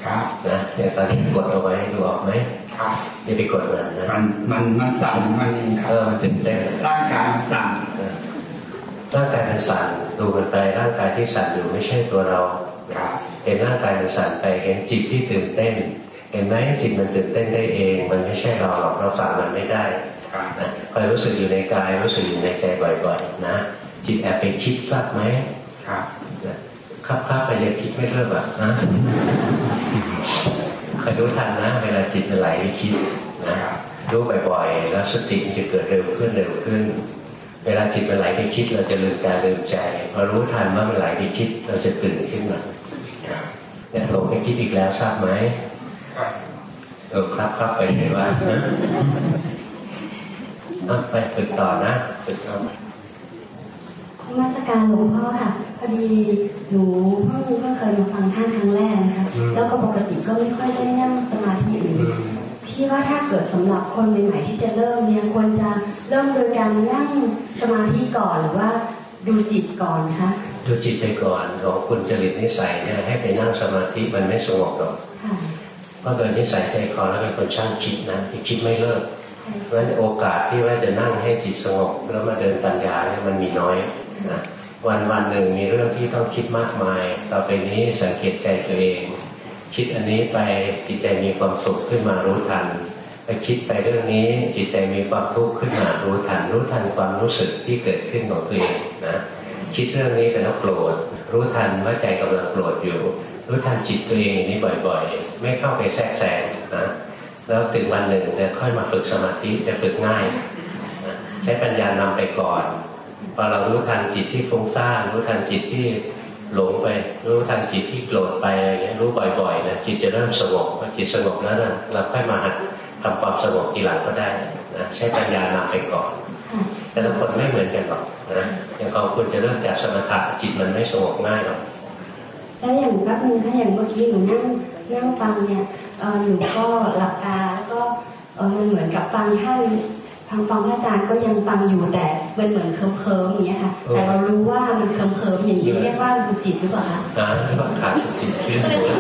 ครับนะอย่าตอนนี้กดเอาไว้ดูออกไหมครับอย่าไปกดมันนะมันมันมันสั่นมันเองครัเอบอมันตื่นเต้นร่างกายมันสั่นนะร่างกายมันสั่นดูมันไปร่างกายที่สั่นอยู่ไม่ใช่ตัวเราครับเห็นร่างกายมันสั่นไปเห็นจิตที่ตื่นเต้น เห็นไหมจิตมันตื่นเต้นได้เอง มันไม่ใช่เราหรอกเราสั่งมันไม่ได้ครับนะคอยรู้สึกอยู่ในกายรู้สึกอยู่ในใจบ่อยๆนะจิตแอบไปคิดทราบไหม ครับครับครับไปยังคิดไม่เลิกอะนะคอยรู้ทันนะเวลาจิตมันไหลไปคิดนะรู้บ่อยๆแล้วสติมันจะเกิดเร็วขึ้นเร็วขึ้น เวลาจิตมันไหลไปคิด เราจะลืมกายลืมใจพอรู้ทันว่ามันไหลไปคิด เราจะตื่นขึ้นมาเนี่ยหลงไปคิดอีกแล้วทราบไหมครับเออครับครับไปเลยว่านะเอาไปฝึกต่อนะฝึกเอานมัสการหลวงพ่อค่ะ พอดีหนูเพิ่งเพิ่งเคยมาฟังท่านครั้งแรกนะคะ แล้วก็ปกติก็ไม่ค่อยได้นั่งสมาธิอื่นอืมที่ว่าถ้าเกิดสำหรับคนใหม่ๆที่จะเริ่มเนี่ยควรจะเริ่มโดยการนั่งสมาธิก่อนหรือว่าดูจิตก่อนนะคะดูจิตไปก่อนของคุณจริตนิสัยเนี่ยให้ไปนั่งสมาธิมันไม่สงบหรอกค่ะเพราะโดยนิสัยใจคอแล้วเป็นคนช่างคิดนะที่คิดไม่เลิกเพราะฉะนั้นโอกาสที่ว่าจะนั่งให้จิตสงบแล้วมาเดินปัญญาเนี่ยมันมีน้อย นะวันวันหนึ่งมีเรื่องที่ต้องคิดมากมาย ต่อไปนี้สังเกตใจตัวเอง คิดอันนี้ไปจิตใจมีความสุขขึ้นมารู้ทันไปคิดไปเรื่องนี้จิตใจมีความทุกข์ขึ้นมารู้ทันรู้ทันความรู้สึกที่เกิดขึ้นของตัวเองนะคิดเรื่องนี้ไปแล้วโกรธรู้ทันว่าใจกำลังโกรธอยู่ รู้ทันจิตตัวเองนี้บ่อยๆ ไม่เข้าไปแทรกแซงนะแล้วถึงวันหนึ่งจะค่อยมาฝึกสมาธิจะฝึกง่ายนะใช้ปัญญานำไปก่อน พอเรารู้ทันจิตที่ฟุ้งซ่านรู้ทันจิตที่หลงไป รู้ทันจิตที่โกรธไปอะไรเงี้ยรู้บ่อยๆนะจิตจะเริ่มสงบพอจิตสงบแล้วนะเราค่อยมาหัดทำความสงบทีหลังก็ได้นะใช้ปัญญานำไปก่อน แต่ละคนไม่เหมือนกันหรอกนะอย่างของคุณจะเริ่มจากสมถะจิตมันไม่สงบง่ายหรอกแล้วอย่างแป๊บนึงถ้าอย่างเมื่อกี้หนูนั่งนั่งฟังเนี่ยหนูก็หลับตาแล้วก็มันเหมือนกับฟังท่าน ฟังฟังพระอาจารย์ก็ยังฟังอยู่แต่มันเหมือนเคลิ้มๆอย่างเงี้ยค่ะ แต่เรารู้ว่ามันเคลิ้มๆอย่างนี้เรียกว่าดูจิตหรือเปล่าคะนะต้องขาดสติเชื่อถือ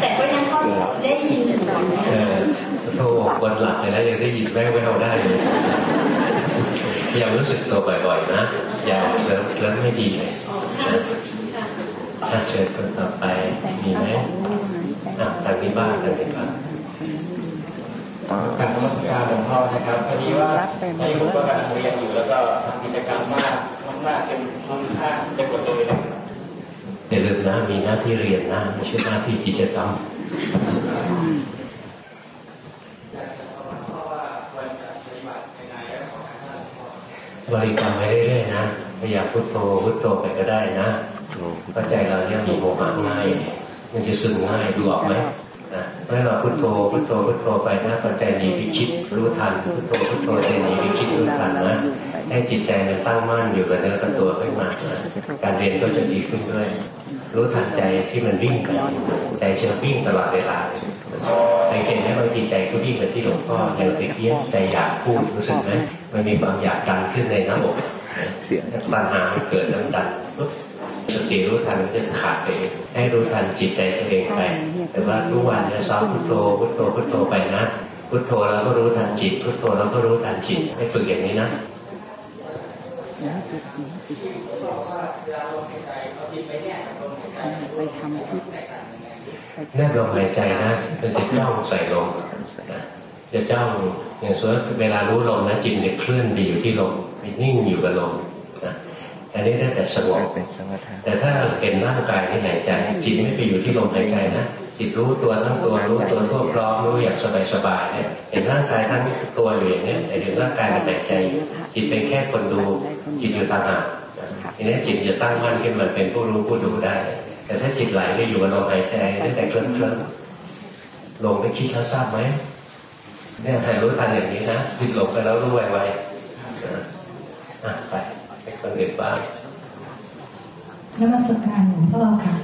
แต่ก็ยังก็ได้ยินอยู่นะเออโทรวันหลับไปแล้วยังได้ยินแว่วๆได้เลยยังรู้สึกตัวบ่อยๆนะอย่าเริ่มเริ่มไม่ดีเลยนะถ้าเชิญคนต่อไปมีไหมอะทางนี้บ้างทางนี้บ้าง การนมัสการหลวงพ่อนะครับพอดีว่าตอนนี้ผมก็กำลังเรียนอยู่แล้วก็ทำกิจกรรมมากมากๆจนฟุ้งซ่านเต็มหมดเลยนะครับอย่าลืมนะมีหน้าที่เรียนนะไม่ใช่หน้าที่กิจกรรมบริกรรมไปเรื่อยๆนะพยายามพุทโธพุทโธไปก็ได้นะเพราะใจเราเนี่ยมีโมหะง่าย มันจะซึมง่ายดูออกไหม นะเมื่อเราพุทโธพุทโธพุทโธไปนะพอใจหนีไปคิดรู้ทันพุทโธพุทโธใจหนีไปคิดรู้ทันนะให้จิตใจมันตั้งมั่นอยู่กับเนื้อกับตัวขึ้นมานะการเรียนก็จะดีขึ้นด้วย รู้ทันใจที่มันวิ่งไปใจจะวิ่งตลอดเวลาสังเกตไหมบางทีใจก็วิ่งไปที่หลวงพ่ออย่างตะเกียบใจอยากพูดรู้สึกไหมมันมีความอยากดันขึ้นในหน้าอกเสียงปัญหาเกิดแล้วดันปุ๊บ สติรู้ทันจะขาดไปเองให้รู้ทันจิตใจตัวเองไป แต่ว่าทุกวันจะซ้อมพุทโธพุทโธพุทโธไปนะพุทโธแล้วก็รู้ทันจิต พุทโธแล้วก็รู้ทันจิตให้ฝึกอย่างนี้นะไปทำที่แนบลมหายใจนะมันจะจ้องใส่ลมจะจ้องอย่างส่วนเวลารู้ลมนะจิตจะเคลื่อนไปอยู่ที่ลมไปนิ่งอยู่กับลมนะ อันนี้ได้แต่สงบแต่ถ้าเห็นร่างกายที่หายใจ จิตไม่ไปอยู่ที่ลมหายใจนะจิตรู้ตัวทั้งตัวรู้ตัวทั่วพร้อมรู้อย่างสบายๆเนี่ยเห็นร่างกายทั้งตัวอยู่อย่างนี้แต่ถึงร่างกายมันหายใจจิตเป็นแค่คนดู จิตอยู่ต่างหากทีนี้จิตจะตั้งมั่นขึ้นมาเป็นผู้รู้ผู้ดูได้ แต่ถ้าจิตไหลไปอยู่กับลมหายใจได้แต่เคลื่อนเคลื่อนลงไปคิดแล้วทราบไหมเนี่ยให้รู้ทันอย่างนี้นะจิตหลงไปแล้วรู้ไวๆอะไป ไปคนอื่นบ้างนมัสการหลวงพ่อค่ะ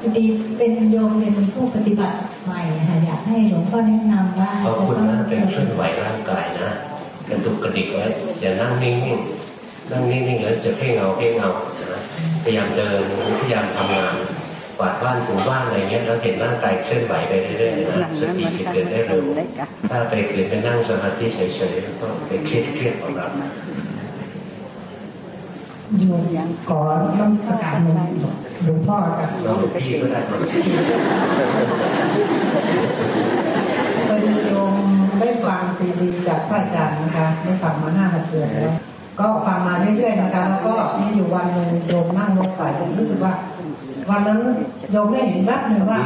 พอดีเป็นโยมเป็นผู้ปฏิบัติใหม่ค่ะอยากให้หลวงพ่อแนะนำว่าเขาคุณนะเป็นเคลื่อนไหวร่างกายนะกระตุกกระดิกไว้อย่านั่งนิ่งๆนั่งนิ่งๆแล้วจะเพ่งเอาเพ่งเอาพยายามเดินพยายามทำงานกวาดบ้านถูบ้านอะไรเงี้ยแล้วเห็นร่างกายเคลื่อนไหวไปเรื่อยๆนะสติจะเกิดได้เร็วถ้าไปเกิดไปนั่งสมาธิเฉยๆก็ไปเครียดเครียดของเรา โยมยังขอต้องสกัดหลวงหลวงพ่อกับหลวงพี่ก็ได้พอดีโยมได้ฟังซีดีจากพระอาจารย์นะคะได้ฟังมาห้าหกเดือนแล้วก็ฟังมาเรื่อยๆนะคะ แล้วก็มีอยู่วันหนึ่งโยมนั่งรถไฟรู้สึกว่า วันนั้นโยมได้เห็นแวบหนึ่งว่า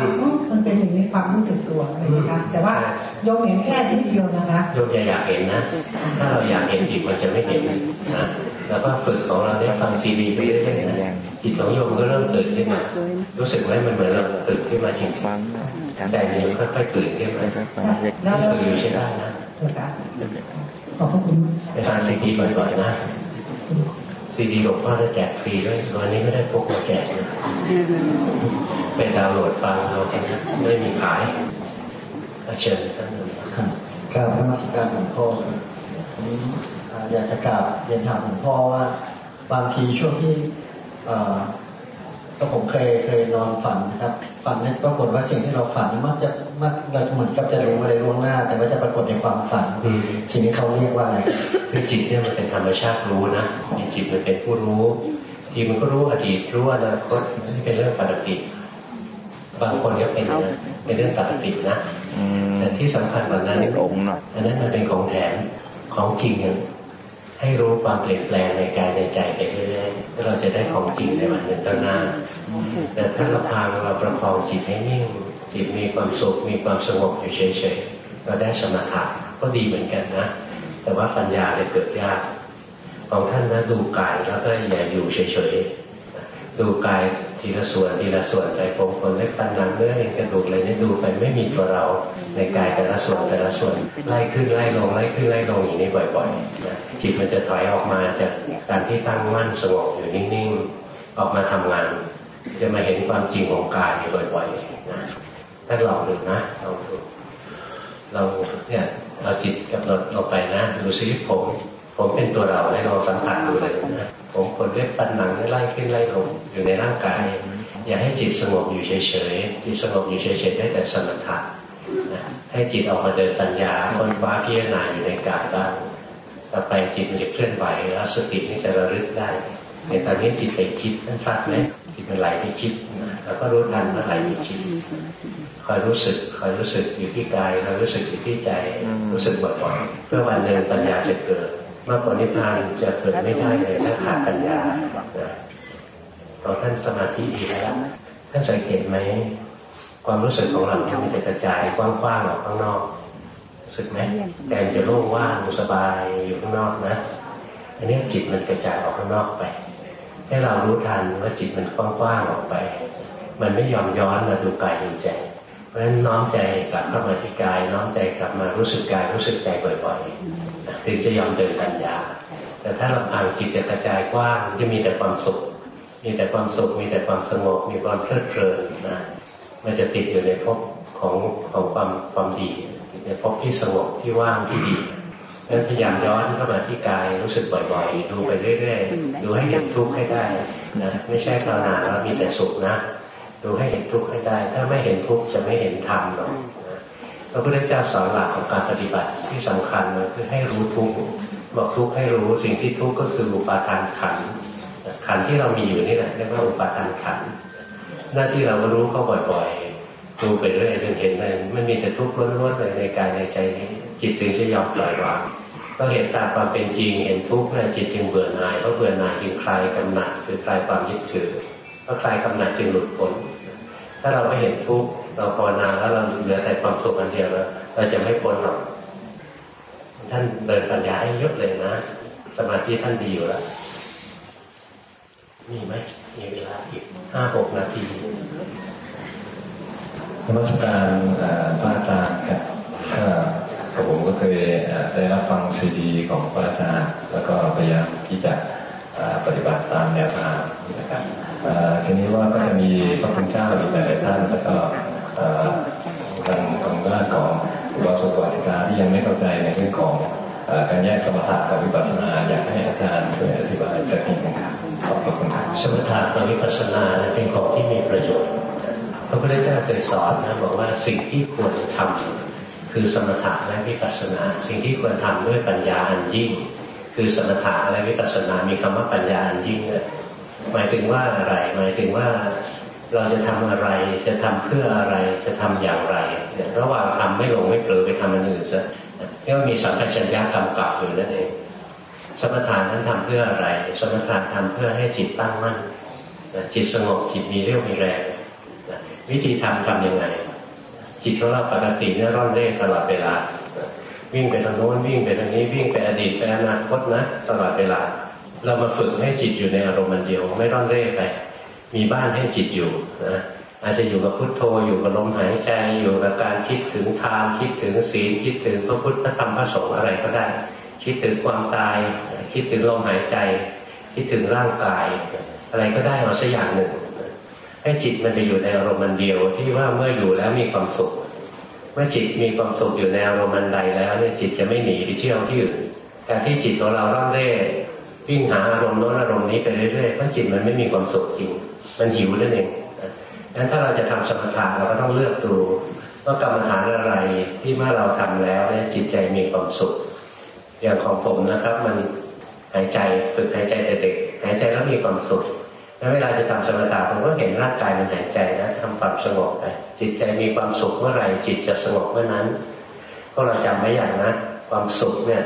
มันเป็นอย่างนี้ความรู้สึกตัวอะไรนะคะแต่ว่าโยมเห็นแค่นิดเดียวนะคะโยมอยากเห็นนะ ถ้าเราอยากเห็นอีกมันจะไม่เห็นนะ แล้วก็ฝึกของเราเนี่ยฟังซีดีไปเรื่อยๆนะจิตของโยมก็เริ่มตื่นขึ้นมา รู้สึกไหมมันเหมือนเราตื่นขึ้นมาจริงแต่เนี่ยค่อยๆตื่นขึ้นมาแล้วฝึกอยู่ใช้ได้นะขอบคุณไปฟังซีดีบ่อยๆนะซีดีหลวงพ่อจะแจกฟรีด้วยวันนี้ไม่ได้พกมาแจกนะเป็นดาวน์โหลดฟังเราไม่มีขายเชิญท่านกราบนมัสการหลวงพ่อ อยากจะกราบเรียนถามหลวงพ่อว่า บางทีช่วงที่ก็ผมเคยเคยนอนฝันนะครับฝันเนี่ยปรากฏว่าสิ่งที่เราฝันมักจะมักเราเหมือนกับจะรู้อะไรล่วงหน้า แต่ว่าจะปรากฏในความฝันสิ่งนี้เขาเรียกว่าอะไรคือจิตเนี่ยมันเป็นธรรมชาติรู้นะจิตมันเป็นผู้รู้ทีมันก็รู้อดีตรู้อนาคตนี่เป็นเรื่องปกติบางคนก็เป็นนะเป็นเรื่องปกตินะแต่ที่สำคัญกว่านั้นอันนั้นมันเป็นของแถมของจริงอย่าง ให้รู้ความเปลี่ยนแปลงในกายในใจไปเรื่อยๆเราจะได้ของจริงในวันหนึ่งข้างหน้า แต่ถ้าเราพาเราประคองจิตให้นิ่ง จิตมีความสุขมีความสงบอยู่เฉยๆเราได้สมถะก็ดีเหมือนกันนะ แต่ว่าปัญญาจะเกิดยาก ของท่านนะดูกายแล้วก็อย่าอยู่เฉยๆดูกาย ทีละส่วนทีละส่วนใจผมคนเล็กฟันนังเนื้อเอ็นกระดูกอะไรนี่ดูไปไม่มีตัวเราในกายแต่ละส่วนแต่ละส่วนไล่ขึ้นไล่ลงไล่ขึ้นไล่ลงอย่างนี้บ่อยๆนะจิตมันจะถอยออกมาจากการที่ตั้งมั่นสงบอยู่นิ่งๆออกมาทำงาน จะมาเห็นความจริงของกายบ่อยๆนะถ้าลองดูนะลองดูเราเนี่ยเราจิตกำหนดลงไปนะดูซิผม ผมเป็นตัวเราให้เราสัมผัสดูเลยนะ ผมคนเล็บปันหนังไล่ขึ้นไล่ลงอยู่ในร่างกาย อย่าให้จิตสงบอยู่เฉยๆ จิตสงบอยู่เฉยๆได้แต่สมถะให้จิตออกมาเดินปัญญาค้นคว้าพิจารณาอยู่ในกายบ้างต่อไปจิตมันจะเคลื่อนไหวแล้วสตินี่จะระลึกได้ในตอนนี้จิตไปคิดนั่นสักไหมจิตมันไหลไปคิดแล้วก็รู้ทันว่าไหลไปคิดคอยรู้สึกคอยรู้สึกอยู่ที่กายคอยรู้สึกอยู่ที่ใจรู้สึกบ่อยๆเพื่อวันหนึ่งปัญญาจะเกิด มากกว่านิพพานจะเกิดไม่ได้เลยถ้าขาดปัญญาเราท่านสมาธิดีแล้ว ท่านสังเกตไหมความรู้สึกของเราที่มันจะกระจายกว้างๆออกข้างนอกรู้สึกไหมแกนจะโล่งว่างสบายอยู่ข้างนอกนะอันนี้จิตมันกระจายออกข้างนอกไป ให้เรารู้ทันว่าจิตมันกว้างๆออกไป มันไม่ยอมย้อนมาดูกายดูใจเพราะฉะนั้นน้อมใจกลับเข้ามาที่กาย น้อมใจกลับมารู้สึกกายรู้สึกใจบ่อยๆ ถึงจะยอมเดินปัญญา แต่ถ้าลำพังจิตจะกระจายกว้างจะมีแต่ความสุข มีแต่ความสุข มีแต่ความสงบ มีความเพลิดเพลินนะมันจะติดอยู่ในภพของของความความดี ในภพที่สงบที่ว่างที่ดีนั้นพยายามย้อนเข้ามาที่กายรู้สึกบ่อยๆ ดูไปเรื่อยๆ ดูให้เห็นทุกข์ให้ได้นะไม่ใช่ภาวนาแล้วมีแต่สุขนะ ดูให้เห็นทุกข์ให้ได้ ถ้าไม่เห็นทุกข์จะไม่เห็นธรรมหรอก พระพุทธเจ้าสอนหลักของการปฏิบัติที่สำคัญเลยคือให้รู้ทุกข์บอกทุกข์ให้รู้สิ่งที่ทุกข์ก็คืออุปาทานขันขันที่เรามีอยู่นี่แหละเรียกว่าอุปาทานขันหน้าที่เราก็รู้เขาบ่อยๆดูไปเรื่อยจนเห็นเลยมันมีแต่ทุกข์ล้วนๆเลยในกายในใจนี้จิตถึงจะยอมปล่อยวางก็เห็นตามความเป็นจริงเห็นทุกข์แล้วจิตจึงเบื่อหน่ายเพราะเบื่อหน่ายจึงคลายกำหนัดคือคลายความยึดถือเพราะคลายกำหนัดจึงหลุดพ้นถ้าเราไม่เห็นทุกข์ เราภาวนาแล้วเราเหลือแต่ความสุขอันเดียวแล้วเราจะไม่พ้นหรอกท่านเดินปัญญาให้เยอะเลยนะ สมาธิท่านดีอยู่แล้วมีไหมมีเวลาอีกห้าหกนาทีนมัสการพระอาจารย์ครับก็ผมก็เคยได้รับฟังซีดีของพระอาจารย์ แล้วก็พยายามที่จะปฏิบัติตามแนวทางนะครับทีนี้ว่าก็จะมีพระคุณเจ้าอีกหลายท่านแล้วก็ ทางทางด้านของอุบาสกวาสิกาที่ยังไม่เข้าใจในเรื่องของการแยกสมถะกับวิปัสสนาอยากให้อาจารย์ช่วยอธิบายสักนิดนึงครับขอบคุณครับสมถะกับวิปัสสนาเป็นของที่มีประโยชน์พระพุทธเจ้าเคยสอนนะบอกว่าสิ่งที่ควรทำคือสมถะและวิปัสสนา สิ่งที่ควรทำด้วยปัญญาอันยิ่ง คือสมถะและวิปัสสนามีคำว่าปัญญาอันยิ่งเนี่ยหมายถึงว่าอะไรหมายถึงว่า เราจะทำอะไร จะทำเพื่ออะไร จะทำอย่างไร ระหว่างทำไม่หลงไม่เผลอไปทำอันอื่นซะเรียกว่ามีสัมปชัญญะกำกับอยู่นั่นเอง สมถะนั้นทำเพื่ออะไร สมถะทำเพื่อให้จิตตั้งมั่น จิตสงบ จิตมีเรี่ยวมีแรง วิธีทำทำยังไง จิตของเราปกติเนี่ยร่อนเร่ตลอดเวลา วิ่งไปทางโน้นวิ่งไปทางนี้วิ่งไปอดีตไปอนาคตนะตลอดเวลา เรามาฝึกให้จิตอยู่ในอารมณ์มันเดียวไม่ร่อนเร่ไป มีบ้านให้จิตอยู่นะอาจจะอยู่กับพุทโธอยู่กับลมหายใจอยู่กับการคิดถึงทานคิดถึงศีลคิดถึงพระพุทธธรรมพระสงฆ์อะไรก็ได้ คิดถึงความตาย คิดถึงลมหายใจ คิดถึงร่างกาย อะไรก็ได้เอาสักอย่างหนึ่ง ให้จิตมันไปอยู่ในอารมณ์มันเดียวที่ว่าเมื่ออยู่แล้วมีความสุข เมื่อจิตมีความสุขอยู่ในอารมณ์มันใดแล้วเนี่ยจิตจะไม่หนีไปเที่ยวที่อื่นการที่จิตของเราร่อนเร่วิ่งหาอารมณ์โน้นอารมณ์นี้ไปเรื่อยๆเพราะจิตมันไม่มีความสุขจริง มันหิวนั่นเองงั้นถ้าเราจะทำสมถะเราก็ต้องเลือกดูว่ากรรมฐานอะไรที่เมื่อเราทำแล้วเนี่ยจิตใจมีความสุข อย่างของผมนะครับ มันหายใจฝึกหายใจแต่เด็กหายใจแล้วมีความสุขแล้วเวลาจะทำสมถะผมก็เห็นร่างกายมันหายใจนะทำความสงบไปจิตใจมีความสุขเมื่อไหร่จิตจะสงบเมื่อนั้นก็เราจำไว้อย่างนะความสุขเนี่ย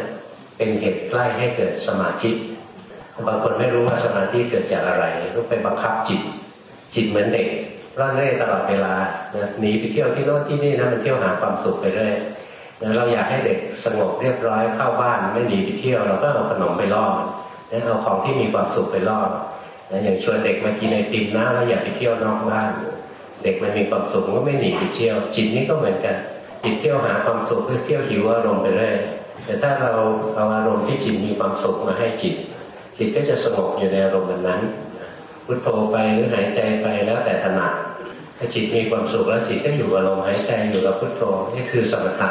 เป็นเหตุใกล้ให้เกิดสมาธิบางคนไม่รู้ว่าสมาธิเกิดจากอะไรก็ไปบังคับจิต จิตเหมือนเด็กร่อนเร่ตลอดเวลาหนีไปเที่ยวที่โน่นที่นี่นะมันเที่ยวหาความสุขไปเรื่อยเราอยากให้เด็กสงบเรียบร้อยเข้าบ้านไม่หนีไปเที่ยวเราก็เอาขนมไปล่อนเอาของที่มีความสุขไปล่ออย่างชวนเด็กมากินไอติมนะแล้วอยากไปเที่ยวนอกบ้าน เด็กมันมีความสุขก็ไม่หนีไปเที่ยว จิตนี้ก็เหมือนกันจิตเที่ยวหาความสุขเพื่อเที่ยวหิวอารมณ์ไปเรื่อยแต่ถ้าเราเอาอารมณ์ที่จิตมีความสุขมาให้จิต จิตก็จะสงบอยู่ในอารมณ์นั้น พุทโธไปหรือหายใจไปแล้วแต่ถนัดถ้าจิตมีความสุขแล้วจิตก็อยู่กับลมหายใจอยู่กับพุทโธนี่คือสมถะ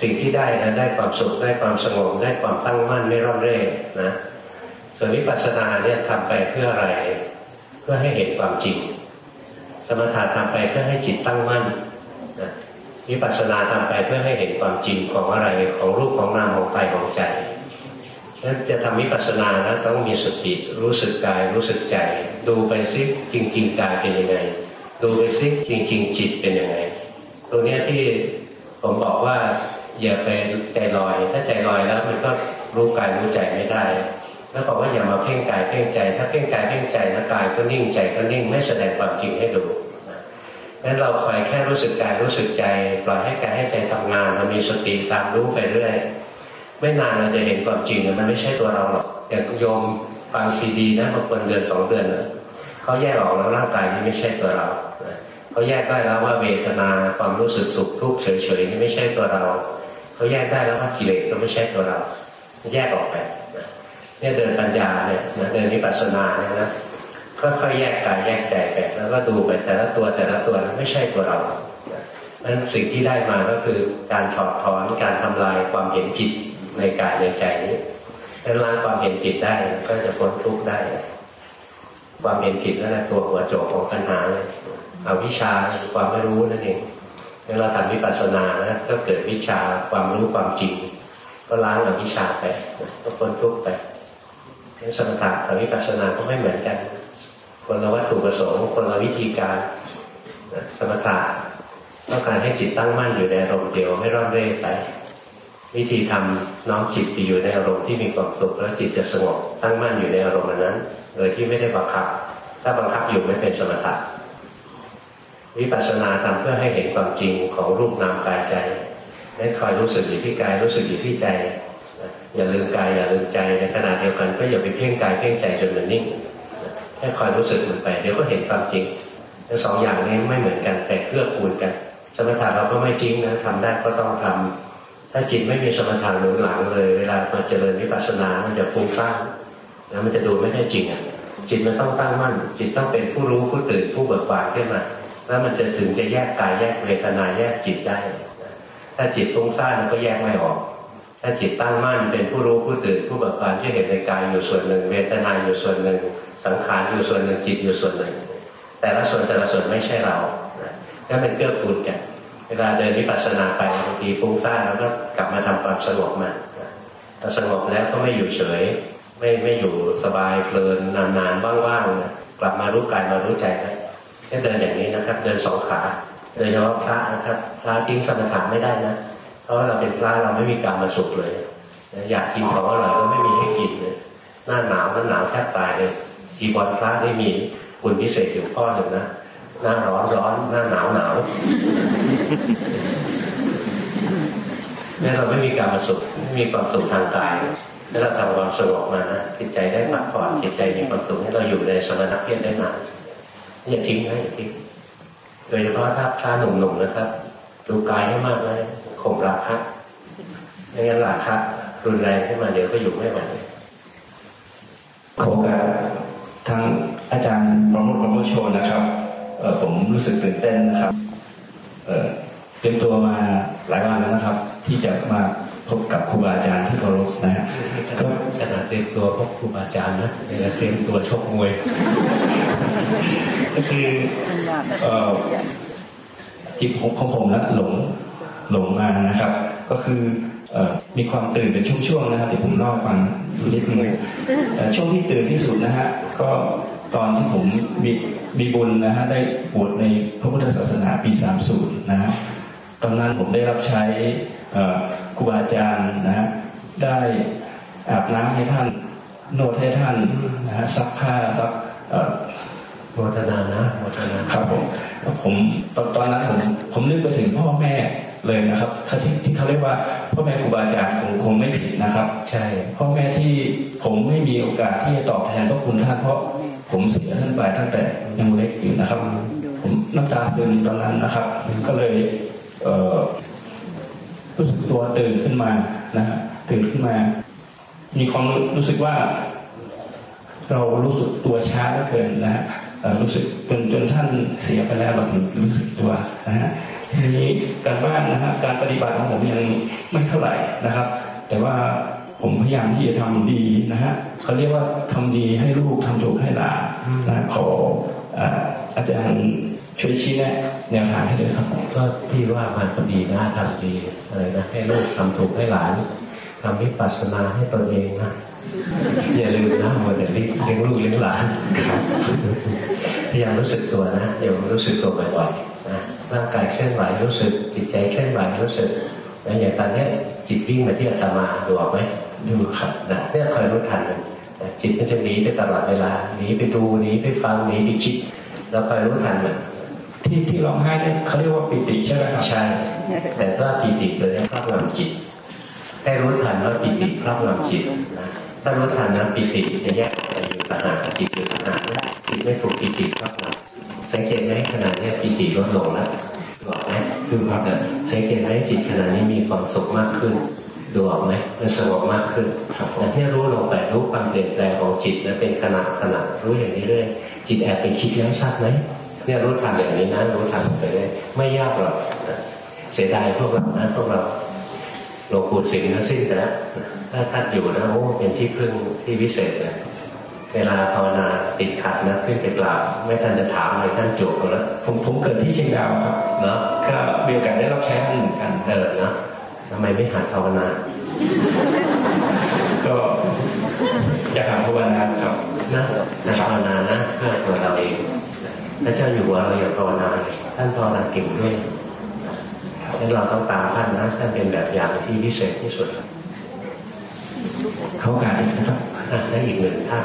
สิ่งที่ได้นะได้ความสุขได้ความสงบได้ความตั้งมั่นไม่ร่อนเร่นะส่วนวิปัสสนาเนี่ยทำไปเพื่ออะไร เพื่อให้เห็นความจริง สมถะทำไปเพื่อให้จิตตั้งมั่นนะวิปัสสนาทำไปเพื่อให้เห็นความจริงของอะไรของรูปของนามของกายของใจ นั้นจะทำวิปัสสนานะต้องมีสติรู้สึกกายรู้สึกใจ ดูไปซิจริงๆกายเป็นยังไง ดูไปซิจริงๆจิตเป็นยังไงตรงนี้ที่ผมบอกว่าอย่าไปใจลอย ถ้าใจลอยแล้วมันก็รู้กายรู้ใจไม่ได้ แล้วบอกว่าอย่ามาเพ่งกายเพ่งใจ ถ้าเพ่งกายเพ่งใจแล้วกายก็นิ่งใจก็นิ่งไม่แสดงความจริงให้ดูงั้นเราคอยแค่รู้สึกกายรู้สึกใจปล่อยให้กายให้ใจทำงานเรามีสติตามรู้ไปเรื่อย ไม่นานเราจะเห็นความจริงมันไม่ใช่ตัวเราหรอกอย่างโยมฟังซีดีนะบางคนเดือนสองเดือนเขาแยกออกแล้วร่างกายนี้ไม่ใช่ตัวเราเขาแยกได้แล้วว่าเวทนาความรู้สึกสุขทุกข์เฉยๆนี่ไม่ใช่ตัวเราเขาแยกได้แล้วว่ากิเลสก็ไม่ใช่ตัวเรา แยกออกไปเนี่ยเดินปัญญาเนี่ยเดินนิพพานาเนี่ยนะค่อยๆแยกกายแยกใจไปแล้วก็ดูไปแต่ละตัวแต่ละตัวไม่ใช่ตัวเรานั้นสิ่งที่ได้มาก็คือการถอดถอนการทำลายความเห็นผิด ในกายในใจนี้ถ้าล้างความเห็นผิดได้ก็จะพ้นทุกข์ได้ ความเห็นผิดนั่นแหละตัวหัวโจกของปัญหาเลยเอาวิชาความไม่รู้นั่นเองเวลาทำวิปัสสนานะก็เกิดวิชาความรู้ความจริง ก็ล้างเอาวิชชาไปก็พ้นทุกข์ไปสมถะกับวิปัสสนาก็ไม่เหมือนกัน คนละวัตถุประสงค์คนละวิธีการสมถะต้องการให้จิตตั้งมั่นอยู่ในอารมณ์เดียวไม่ร่อนเร่ไป วิธีทำน้อมจิตไปอยู่ในอารมณ์ที่มีความสุขแล้วจิตจะสงบตั้งมั่นอยู่ในอารมณ์นั้น โดยที่ไม่ได้บังคับ ถ้าบังคับอยู่ไม่เป็นสมถะวิปัสสนาทำเพื่อให้เห็นความจริงของรูปนามกายใจได้คอยรู้สึกอยู่ที่กายรู้สึกอยู่ที่ใจอย่าลืมกายอย่าลืมใจในขณะเดียวกันก็อย่าไปเพ่งกายเพ่งใจจนมันนิ่งแค่คอยรู้สึกมันไปเดี๋ยวก็เห็นความจริงทั้งสองอย่างนี้ไม่เหมือนกันแต่เกื้อกูลกันสมถะเราก็ไม่จริงนะทำได้ก็ต้องทำ ถ้าจิตไม่มีสมถะหนุนหลังเลย เวลามาเจริญวิปัสสนา มันจะฟุ้งซ่านแล้วมันจะดูไม่ได้จริงอะจิตมันต้องตั้งมั่น จิตต้องเป็นผู้รู้ผู้ตื่นผู้เบิกบานขึ้นมาแล้วมันจะถึงจะแยกกายแยกเวทนาแยกจิตได้ ถ้าจิตฟุ้งซ่านมันก็แยกไม่ออก ถ้าจิตตั้งมั่นเป็นผู้รู้ผู้ตื่นผู้เบิกบานที่เห็นในกายอยู่ส่วนหนึ่ง เวทนาอยู่ส่วนหนึ่ง สังขารอยู่ส่วนหนึ่งจิตอยู่ส่วนหนึ่ง แต่ละส่วนแต่ละส่วนไม่ใช่เรานั่นเป็นเกื้อกูลกัน เวลาเดินวิปัสสนาไปบางทีฟุ้งซ่านแล้วก็กลับมาทำความสงบมาพอสงบแล้วก็ไม่อยู่เฉย ไม่ไม่อยู่สบายเพลินนานๆว่างๆนะกลับมารู้กายมารู้ใจนะแค่เดินอย่างนี้นะครับ เดินสองขาโดยเฉพาะพระนะครับ พระทิ้งสมถะไม่ได้นะเพราะเราเป็นพระเราไม่มีการมาสุขเลยอยากกินของอร่อยก็ไม่มีให้กินเลยหน้าหนาวนั้นหนาวแทบตายเลยจีบอลพระได้มีคุณพิเศษอยู่ข้อหนึ่งนะ หน้าร้อนร้อนหน้าหนาวหนาวนี่เราไม่มีการมาสุขไม่มีความสุขทางกายถ้าเราทำความสงบมานะจิตใจได้พักผ่อนจิตใจมีความสุขให้เราอยู่ในสมณเพศได้นานอย่าทิ้งนะอย่าทิ้งโดยเฉพาะถ้าพระหนุ่มๆนะครับ ดูกายให้มากเลยข่มราคะไม่งั้นราคะรุนแรงขึ้นมาเดี๋ยวก็อยู่ไม่ไหวขอโอกาสทางอาจารย์ประโมทประโมทโชนนะครับ ผมรู้สึกตื่นเต้นนะครับเตรียมตัวมาหลายวันแล้วนะครับ ที่จะมาพบกับครูบาอาจารย์ที่เคารพนะฮะก็ขนาดเตรียมตัวพบครูบาอาจารย์นะเตรียมตัวชกมวยก็คือจิตของผมนะหลงหลงมานะครับ ก็คือมีความตื่นเป็นช่วงๆนะครับเดี๋ยวผมเล่าฟังนิดนึงช่วงที่ตื่นที่สุดนะฮะก็ ตอนที่ผมมีมีบุญนะฮะได้บวชในพระพุทธศาสนาปี30นะฮะตอนนั้นผมได้รับใช้ครูบาอาจารย์นะฮะได้อาบน้ำให้ท่านโนดให้ท่านนะฮะซักผ้าซักโมทนานะโมทนาครับผมผมตอนนั้นผมผมนึกไปถึงพ่อแม่เลยนะครับที่ที่เขาเรียกว่าพ่อแม่ครูบาอาจารย์คงคงไม่ผิดนะครับ ใช่พ่อแม่ที่ผมไม่มีโอกาสที่จะตอบแทนพระคุณท่านเพราะ ผมเสียท่านไปตั้งแต่ยังเล็กอยู่นะครับ ผมน้ำตาซึมตอนนั้นนะครับ ก็เลยเรู้สึกตัวตื่นขึ้นมานะฮะตื่นขึ้นมา มีความรู้สึกว่า เรารู้สึกตัวช้าเหลือเกินนะฮะรู้สึกจนจนท่านเสียไปแล้วเราถึงรู้สึกตัวนะฮะทีนี้การบ้านนะฮะการปฏิบัติของผมยังไม่เท่าไหร่นะครับ แต่ว่า ผมพยายามที่จะทำดีนะฮะเขาเรียกว่าทำดีให้ลูกทำถูกให้หลานนะขออาจารย์ช่วยชี้แนะแนวทางให้ด้วยครับ ก็พี่ว่ามันก็ดีนะทำดีอะไรนะให้ลูกทำถูกให้หลานทำวิปัสสนาให้ตนเองนะอย่าลืมนะมัวแต่เลี้ยงลูกเลี้ยงหลานพยายามรู้สึกตัวนะอย่ารู้สึกตัวบ่อยๆนะร่างกายเคลื่อนไหวรู้สึกจิตใจเคลื่อนไหวรู้สึกนะอย่างตอนนี้จิตวิ่งมาที่อาตมาดูออกไหม ดูครับนะเนี่ยคอยรู้ทันมันจิตมันจะหนีไปตลอดเวลาหนีไปดูหนีไปฟังหนีไปคิดเราคอยรู้ทันมันที่ที่ร้องไห้เนี่ยเขาเรียกว่าปิติใช่ไหมครับใช่ แต่ว่าปิติตัวนี้ครอบงำจิตให้รู้ทันว่าปิติครอบงำจิตนะถ้ารู้ทันนะปิติจะแยกไปอยู่ต่างหากจิตอยู่ต่างหากจิตไม่ถูกปิติครอบงำสังเกตไหมขณะนี้ปิติลดลงแล้วดูออกไหมคือครับสังเกตไหมจิตขณะนี้มีความสุขมากขึ้น ดูออกไหมมันสงบมากขึ้นแต่ที่รู้ลงไปรู้ความเปลี่ยนแปลงของจิตนะเป็นขณะขณะรู้อย่างนี้เรื่อยจิตแอบไปคิดแล้วทราบไหมเนี่ยรู้ทันอย่างนี้นะรู้ทันไปเลยไม่ยากหรอกเสียดายพวกเรานะพวกเราหลวงปู่สิงห์นะสิ้นไปแล้วถ้าท่านอยู่นะโอ้เป็นที่พึ่งที่วิเศษเลยเวลาภาวนาติดขัดนะขึ้นไปกราบไม่ทันจะถามเลยท่านจบแล้วผมผมเกิดที่เชียงดาวครับเนาะก็มีโอกาสได้รับใช้ท่านเหมือนกันเออนะ ทำไมไม่หัดภาวนา ก็อยากหัดภาวนาครับนะภาวนานะเพื่อตัวเราเองพระเจ้าอยู่หัวเราอย่าภาวนาท่านภาวนาเก่งด้วยงั้นเราต้องตามท่านนะท่านเป็นแบบอย่างที่พิเศษที่สุด เขาการอีกนะครับและอีกหนึ่งท่าน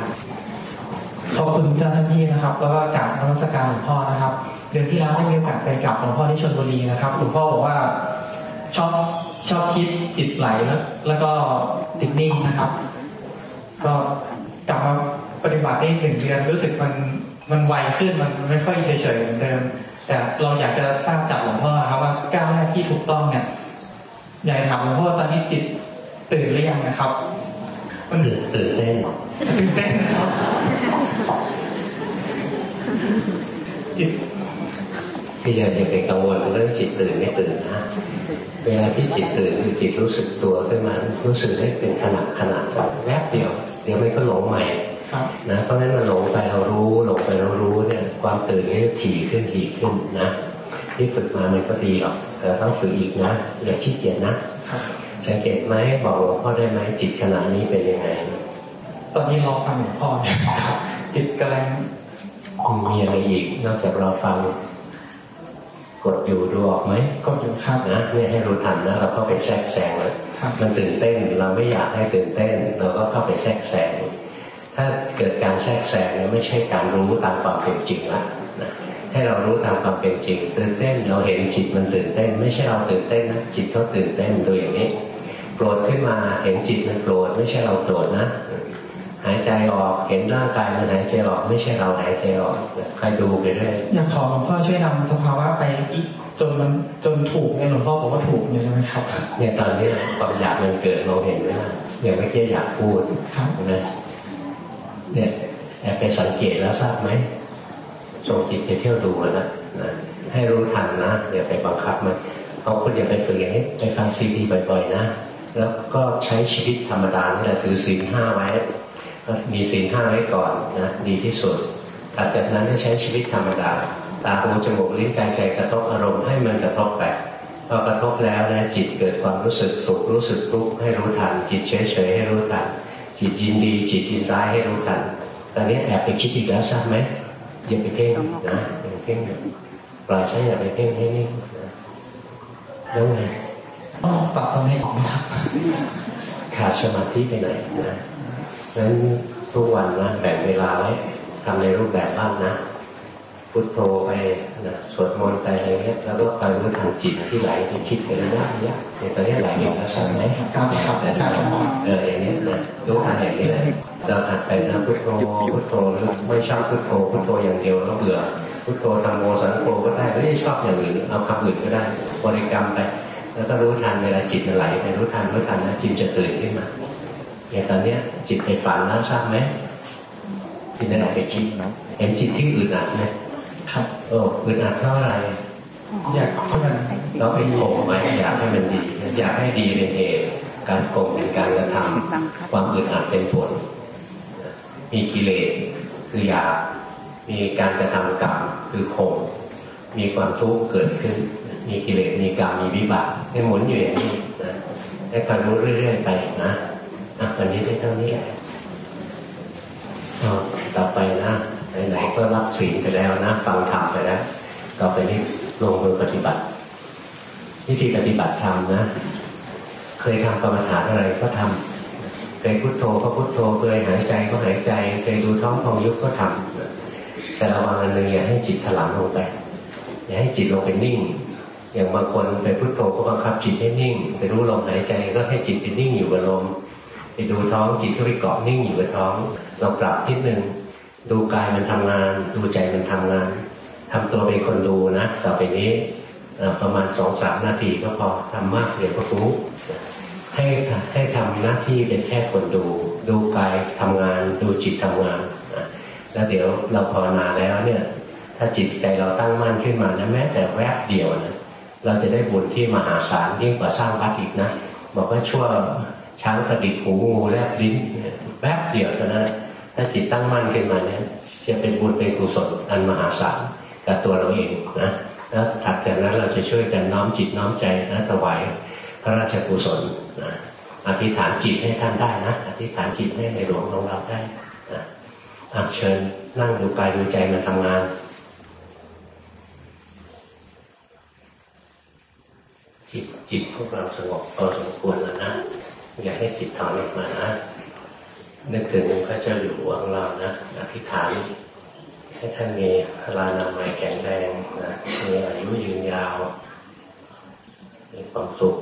ขอบคุณเจ้าหน้าที่นะครับ แล้วก็กราบนมัสการหลวงพ่อนะครับ เดือนที่แล้วได้มีโอกาสไปกราบหลวงพ่อที่ชลบุรีนะครับหลวงพ่อบอกว่าชอบ ชอบคิดจิตไหลแล้วแล้วก็ติดนิ่งนะครับ ก็กลับมาปฏิบัติได้หนึ่งเดือนรู้สึกมันมันไวขึ้นมันไม่ค่อยเฉยๆเหมือนเดิม แต่เราอยากจะทราบจากหลวงพ่อครับว่าก้าวแรกที่ถูกต้องเนี่ยอยากถามหลวงพ่อตอนนี้จิตตื่นหรือยังนะครับ มันตื่นตื่นเต้นตื่นเต้นครับจิต พี่อย่าอย่าไปกังวลเรื่องจิตตื่นไม่ตื่นนะเวลาที่จิตตื่นคือจิตรู้สึกตัวขึ้นมารู้สึกได้เป็นขณะขณะแวบเดียว เดี๋ยวมันก็หลงใหม่นะเพราะฉะนั้นมันหลงไปเรารู้หลงไปเรารู้เนี่ยความตื่นนี่ถี่ขึ้นถี่ขึ้นนะที่ฝึกมามันก็ดีหรอกแต่ต้องฝึกอีกนะอย่าขี้เกียจนะสังเกตไหมบอกหลวงพ่อได้ไหมจิตขณะนี้เป็นยังไง ตอนนี้รอฟังหลวงพ่อจิตกำลังมีอะไรอีกนอกจากเราฟัง กดอยู่ดูออกไหมกดอยู่ครับนะเนี่ยให้รู้ทันนะเราเข้าไปแทรกแซงเลยมันตื่นเต้นเราไม่อยากให้ตื่นเต้น เราก็เข้าไปแทรกแซงถ้าเกิดการแทรกแซงเนี่ยไม่ใช่การรู้ตามความเป็นจริงละนะให้เรารู้ตามความเป็นจริง ตื่นเต้นเราเห็นจิตมันตื่นเต้น ไม่ใช่เราตื่นเต้นนะจิตเขาตื่นเต้นดูอย่างนี้โกรธขึ้นมาเห็นจิตมันโกรธไม่ใช่เราโกรธนะ หายใจออกเห็นร่างกายมันหายใจออกไม่ใช่เราหายใจออกใครดูไปเรื่อยอยากขอหลวงพ่อช่วยนำสภาวะไปอีกจนมันจนถูกเนี่ยหลวงพ่อบอกว่าถูกเนี่ยใช่ไหมครับเนี่ยตอนนี้ความอยากมันเกิดเราเห็นไหมอย่างเมื่อกี้อยากพูดนะเนี่ยแอบไปสังเกตแล้วทราบไหมส่งจิตไปเที่ยวดูนะนะให้รู้ทันนะอย่าไปบังคับมันเอาคนอย่าไปฝึกอย่างนี้ไปฟังซีดีบ่อยๆนะแล้วก็ใช้ชีวิตธรรมดานี่แหละถือศีลห้าไว้ มีศีลห้าไว้ก่อนนะดีที่สุดหลังจากนั้นให้ใช้ชีวิตธรรมดา ตาหูจมูกลิ้นกายใจกระทบอารมณ์ให้มันกระทบไปพอกระทบแล้วนะจิตเกิดความรู้สึกสุขรู้สึกทุกข์ให้รู้ทัน จิตเฉยๆให้รู้ทัน จิตยินดีจิตยินร้ายให้รู้ทันตอนนี้แอบไปคิดอีกแล้วทราบไหมอย่าไปเพ่งนะอย่าไปเพ่งปล่อยใช้อย่าไปเพ่งให้นิ่งนะแล้วไงต้องปรับตรงนี้ไหมครับขาดสมาธิไปไหนนะ นั้นทุกวันนะแบ่งเวลาไว้ทำในรูปแบบบ้างนะ พุทโธไปนะสวดมนต์ไปอะไรเงี้ยแล้วก็คอยรู้ทันจิตที่ไหลที่คิดไปเรื่อยๆเนี่ยตอนนี้ไหลอยู่แล้วใช่ไหมทราบครับใช่ครับเอออย่างนี้นะรู้ทันอย่างนี้เลยเราหัดไปนะพุทโธพุทโธหรือไม่ชอบพุทโธพุทโธอย่างเดียวแล้วเบื่อพุทโธทำโมสังโฆก็ได้ไม่ชอบอย่างอื่นเอาคำอื่นก็ได้บริกรรมไป แล้วก็รู้ทันเวลาจิตมันไหลไปรู้ทันรู้ทันนะจิตจะตื่นขึ้นมา อย่างตอนเนี้ย จิตไปฝันแล้วทราบไหมจิตไหนไปคิดเห็นจิตที่อึดอัดไหมครับโอ้อึดอัดเพราะอะไรอยากให้มันเราไปข่มไหมอยากให้มันดี อยากให้ดีเป็นเหตุการข่มเป็นการกระทำความอึดอัดเป็นผล มีกิเลสคืออยากมีการกระทำกรรมคือข่มมีความทุกข์เกิดขึ้น มีกิเลสมีกรรมมีวิบากให้หมุนอยู่อย่างนี้นะให้ความรู้เรื่อยๆไปนะอะ วันนี้ได้เท่านี้แหละต่อไปนะไหนๆก็รับศีลไปแล้วนะฟังธรรมไปแล้วต่อไปนี้ลงมือปฏิบัติ วิธีปฏิบัติธรรมนะ เคยทำกรรมฐานอะไรก็ทำเคยพุโทโธก็พุโทโธเคยหายใจก็หายใจเคยดูท้องพองยุบก็ทำแต่ระวังอันหนึ่งอย่าให้จิตถลำลงไปอย่าให้จิตลงไปนิ่ง อย่างบางคนไปพุทโธก็บังคับจิตให้นิ่งไปรู้ลมหายใจก็ให้จิตเป็นนิ่งอยู่กับลม ไปดูท้องจิตก็ไปเกาะนิ่งอยู่กับท้อง เราปรับทิศหนึ่งดูกายมันทำงาน ดูใจมันทำงานททำตัวเป็นคนดูนะต่อไปนี้ประมาณสองสามนาทีก็พอทำมากเดี๋ยวก็รู้ให้ให้ทำหน้าที่เป็นแค่คนดู ดูกายทำงาน ดูจิตทำงานแล้วเดี๋ยวเราภาวนาแล้วเนี่ย ถ้าจิตใจเราตั้งมั่นขึ้นมานะแม้แต่แวบเดียวนะเราจะได้บุญที่มหาศาลยิ่งกว่าสร้างวัดอีกนะบอกว่าชั่ว ช้างกระดิกหูงูแลบลิ้นแวบเดียวเท่านั้นถ้าจิตตั้งมั่นขึ้นมาเนี่ยจะเป็นบุญเป็นกุศลอันมหาศาลกับตัวเราเองนะแล้วถัดจากนั้นเราจะช่วยกันน้อมจิตน้อมใจนะถวายพระราชกุศลนะอธิษฐานจิตให้ท่านได้นะอธิษฐานจิตให้ในหลวงของเราได้นะเชิญนั่งดูกายดูใจมาทำงานจิตจิตพวกเราสงบพอสมควรแล้วนะ อย่าให้จิตถอนออกมานะนึกถึงพระเจ้าอยู่หัวของเรานะอธิษฐานให้ท่านมีพลานามัยแข็งแรงนะมีอายุยืนยาว มีความสุข